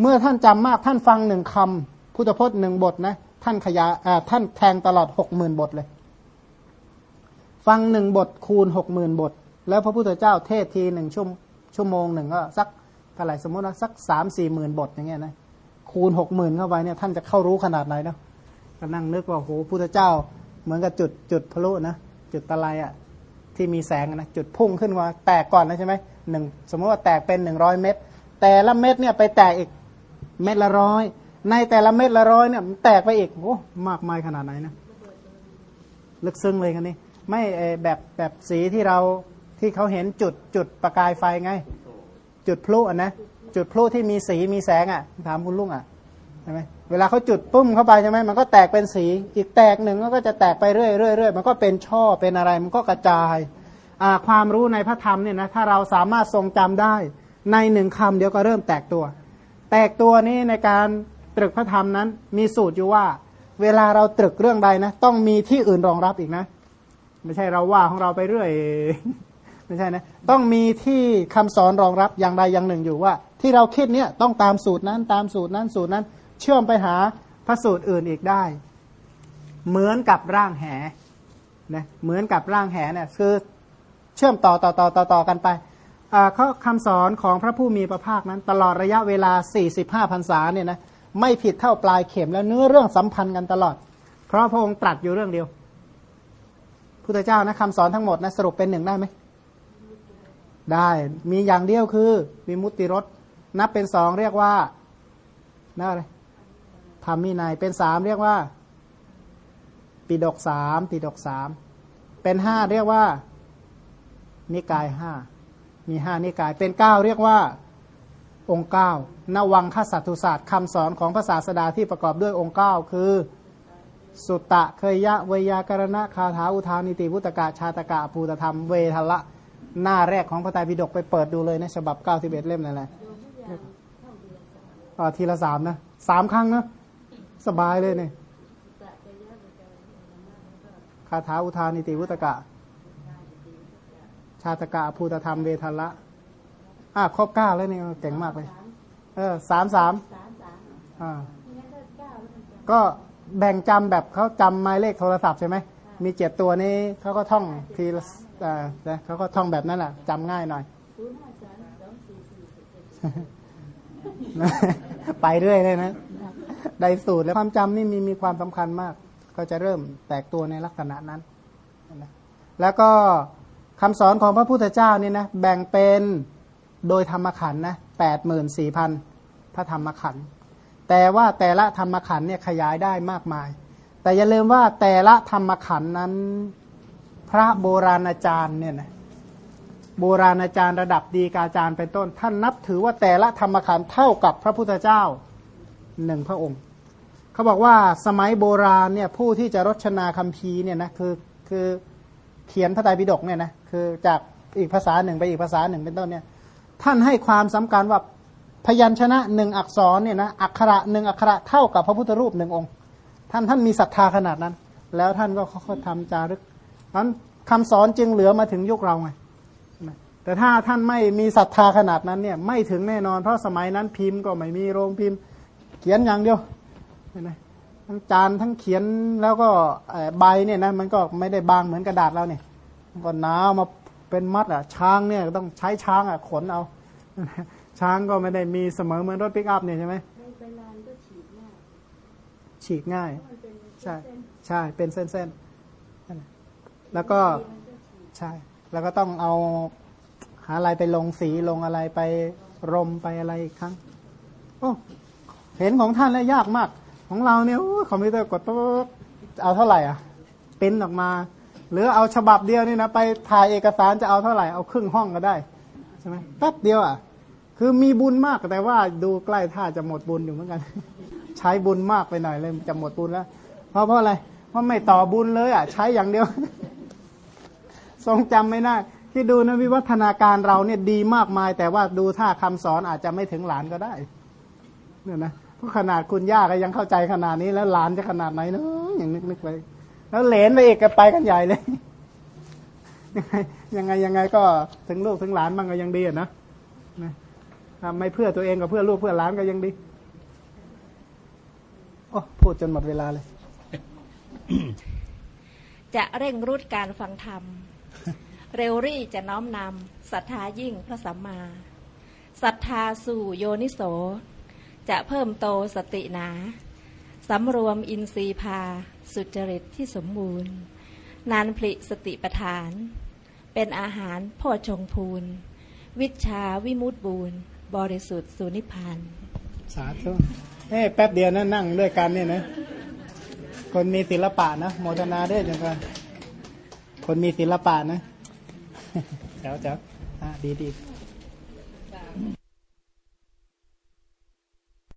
เมื่อท่านจำมากท่านฟังหนึ่งคำพุทธพจน์หนึ่งบทนะท่านขยายท่านแทงตลอดหกหมื่นบทเลย ฟังหนึ่งบทคูณหกหมื่นบท แล้วพระพุทธเจ้าเทศทีหนึ่งชั่วชั่วโมงหนึ่งก็สักเท่าไหร่สมมติว่าสักสามสี่หมื่นบทอย่างเงี้ยนะคูณหกหมื่นเข้าไปเนี่ยท่านจะเข้ารู้ขนาดไหนเนาะก็นั่งนึกว่าโหพุทธเจ้า เหมือนกับจุดจุดพลุนะจุดตะไลอะที่มีแสงนะจุดพุ่งขึ้นมาแตกก่อนนะใช่ไหมหนึ่งสมมติว่าแตกเป็นหนึ่งร้อยเม็ดแต่ละเม็ดเนี่ยไปแตกอีก เม็ดละร้อย ในแต่ละเม็ดละร้อยเนี่ยแตกไปอีกโอ้มากมายขนาดไหนนะลึกซึ้งเลยกันนี่ไม่แบบแบบสีที่เราที่เขาเห็นจุดจุดประกายไฟไง จุดพลุอะนะจุดพลุที่มีสีมีแสงอะ ถามคุณลุงอะใช่ไหมเวลาเขาจุดปุ้มเข้าไปใช่ไหมมันก็แตกเป็นสีอีกแตกหนึ่งก็จะแตกไปเรื่อยเรื่อยเรื่อยมันก็เป็นช่อเป็นอะไร มันก็กระจายอ่าความรู้ในพระธรรมเนี่ยนะถ้าเราสามารถทรงจำได้ในหนึ่งคำเดียวก็เริ่มแตกตัว แตกตัวนี้ในการตรึกพระธรรมนั้น มีสูตรอยู่ว่า เวลาเราตรึกเรื่องใดนะต้องมีที่อื่นรองรับอีกนะ ไม่ใช่เราว่าของเราไปเรื่อยไม่ใช่นะต้องมีที่คำสอนรองรับอย่างใดอย่างหนึ่งอยู่ว่า ที่เราคิดเนี่ยต้องตามสูตรนั้นตามสูตรนั้นสูตรนั้น เชื่อมไปหาพระสูตรอื่นอีกได้ เหมือนกับร่างแหนะเหมือนกับร่างแหเนี่ยคือเชื่อมต่อต่อต่อต่อต่อกันไป ขาคำสอนของพระผู้มีพระภาคนั้น ตลอดระยะเวลา 45พรรษาเนี่ยนะไม่ผิดเท่าปลายเข็มแล้วเนื้อเรื่องสัมพันธ์กันตลอด เพราะพระองค์ตรัสอยู่เรื่องเดียวพุทธเจ้านะคำสอนทั้งหมดนะสรุปเป็นหนึ่งได้ไหมได้มีอย่างเดียวคือมีมุติรสนับเป็นสองเรียกว่าน่าอะไรธรรมีนายเป็นสามเรียกว่า ปิดกสามปิดกสามเป็นห้าเรียกว่า นิกายห้า มีห้านิกาย เป็นเก้าเรียกว่าองค์เก้านวังคสัตตุศาสตร์คำสอนของภาษาสดาที่ประกอบด้วยองค์เก้าคือสุตตะเคยยะเวยากรณะคาถาอุทานิติพุตกะชาตกะภูตธรรมเวทละ หน้าแรกของพระไตรปิฎกไปเปิดดูเลยนะฉบับ 91 เล่มนั่นแหละทีละสามนะสามครั้งนะสบายเลยเนี่ยคาถาอุทานิติวุตกะ ชาตกะภูตธรรมเวทละอะครบเก้าแล้วนี่เก่งมากเลย เออสามสามอ่าก็แบ่งจำแบบเขาจำหมายเลขโทรศัพท์ใช่ไหม มีเจ็ดตัวนี้เขาก็ท่องทีละอ่านะเขาก็ท่องแบบนั้นแหละจำง่ายหน่อย ไปเรื่อยเลยนะได้สูตรแล้วความจำนี่มีมีความสำคัญมาก ก็จะเริ่มแตกตัวในลักษณะนั้นนะแล้วก็ คำสอนของพระพุทธเจ้านี่นะแบ่งเป็นโดยธรรมขันนะแปดหมื่นสี่พันพระธรรมขันแต่ว่าแต่ละธรรมขันเนี่ยขยายได้มากมาย แต่อย่าลืมว่าแต่ละธรรมขันนั้นพระโบราณอาจารย์เนี่ยนะโบราณอาจารย์ระดับดีกาจารย์เป็นต้น ท่านนับถือว่าแต่ละธรรมขันเท่ากับพระพุทธเจ้าหนึ่งพระองค์ เขาบอกว่าสมัยโบราณเนี่ยผู้ที่จะรชนาคัมภีร์เนี่ยนะคือคือ เขียนพระไตรปิฎกเนี่ยนะคือจากอีกภาษาหนึ่งไปอีกภาษาหนึ่งเป็นต้นเนี่ยท่านให้ความสำคัญว่าพยัญชนะหนึ่งอักษรเนี่ยนะอักขระหนึ่งอักขระเท่ากับพระพุทธรูปหนึ่งองค์ ท่านท่านมีศรัทธาขนาดนั้น แล้วท่านก็ค่อยๆทำจารึกนั้นคำสอนจึงเหลือมาถึงยุคเราไงแต่ถ้าท่านไม่มีศรัทธาขนาดนั้นเนี่ยไม่ถึงแน่นอนเพราะสมัยนั้นพิมพ์ก็ไม่มีโรงพิมพ์ เขียนอย่างเดียวเห็นไหม ทั้งจานทั้งเขียนแล้วก็ใบเนี่ยนะมันก็ไม่ได้บางเหมือนกระดาษเราเนี่ยมันก็หนาวมาเป็นมัดอะช้างเนี่ยต้องใช้ช้างอะขนเอา ช้างก็ไม่ได้มีเสมอเหมือนรถปิกอัพเนี่ยใช่ไหมฉีกง่าย ใช่ใช่เป็นเส้นๆแล้วก็ใช่แล้วก็ต้องเอาหาอะไรไปลงสีลงอะไรไปรมไปอะไรอีกครั้งโอ้เห็นของท่านแล้วยากมาก ของเราเนี่ยคอมพิวเตอร์กดปุ๊บเอาเท่าไหร่อะเป็นออกมา หรือเอาฉบับเดียวนี่นะไปถ่ายเอกสารจะเอาเท่าไหร่เอาครึ่งห้องก็ได้ใช่ไหมแป๊บเดียวอะคือมีบุญมากแต่ว่าดูใกล้ท่าจะหมดบุญอยู่เหมือนกัน ใช้บุญมากไปหน่อยเลยจะหมดบุญแล้ว เพราะเพราะอะไรเพราะไม่ต่อบุญเลยอะ ใช้อย่างเดียว ทรงจำไม่ได้ที่ดูนะวิวัฒนาการเราเนี่ยดีมากมาย แต่ว่าดูท่าคำสอนอาจจะไม่ถึงหลานก็ได้เนี่ยนะเพราะ ขนาดคุณย่าก็ยังเข้าใจขนาดนี้แล้วหลานจะขนาดไหนเนาะอย่างนึกนึกไปแล้วเหลนไปเอกไปกันใหญ่เลย ยังไงยังไงก็ถึงลูกถึงหลานมันก็ยังดีอะนะทำไม่เพื่อตัวเองกับเพื่อลูกเพื่อหลานก็ยังดีโอ้พูดจนหมดเวลาเลย
จะเร่งรุดการฟังธรรม เร็วรี่จะน้อมนำศรัทธายิ่งพระสัมมาศรัทธาสู่โยนิโส จะเพิ่มโตสติหนาสำรวมอินทรีพา สุจริตที่สมบูรณ์ นานผลิสติปทาน เป็นอาหารพ่อชงพูน วิชาวิมุตบูรณ์ บริสุทธิ์สุนิพาน
สาธุเฮ้แป๊บเดียวนะนั่งด้วยกันเนี่ยนะ คนมีศิลปะนะโมทนาด้วยจังกันคนมีศิลปะนะเจ้าเจ้าอ่าดีดี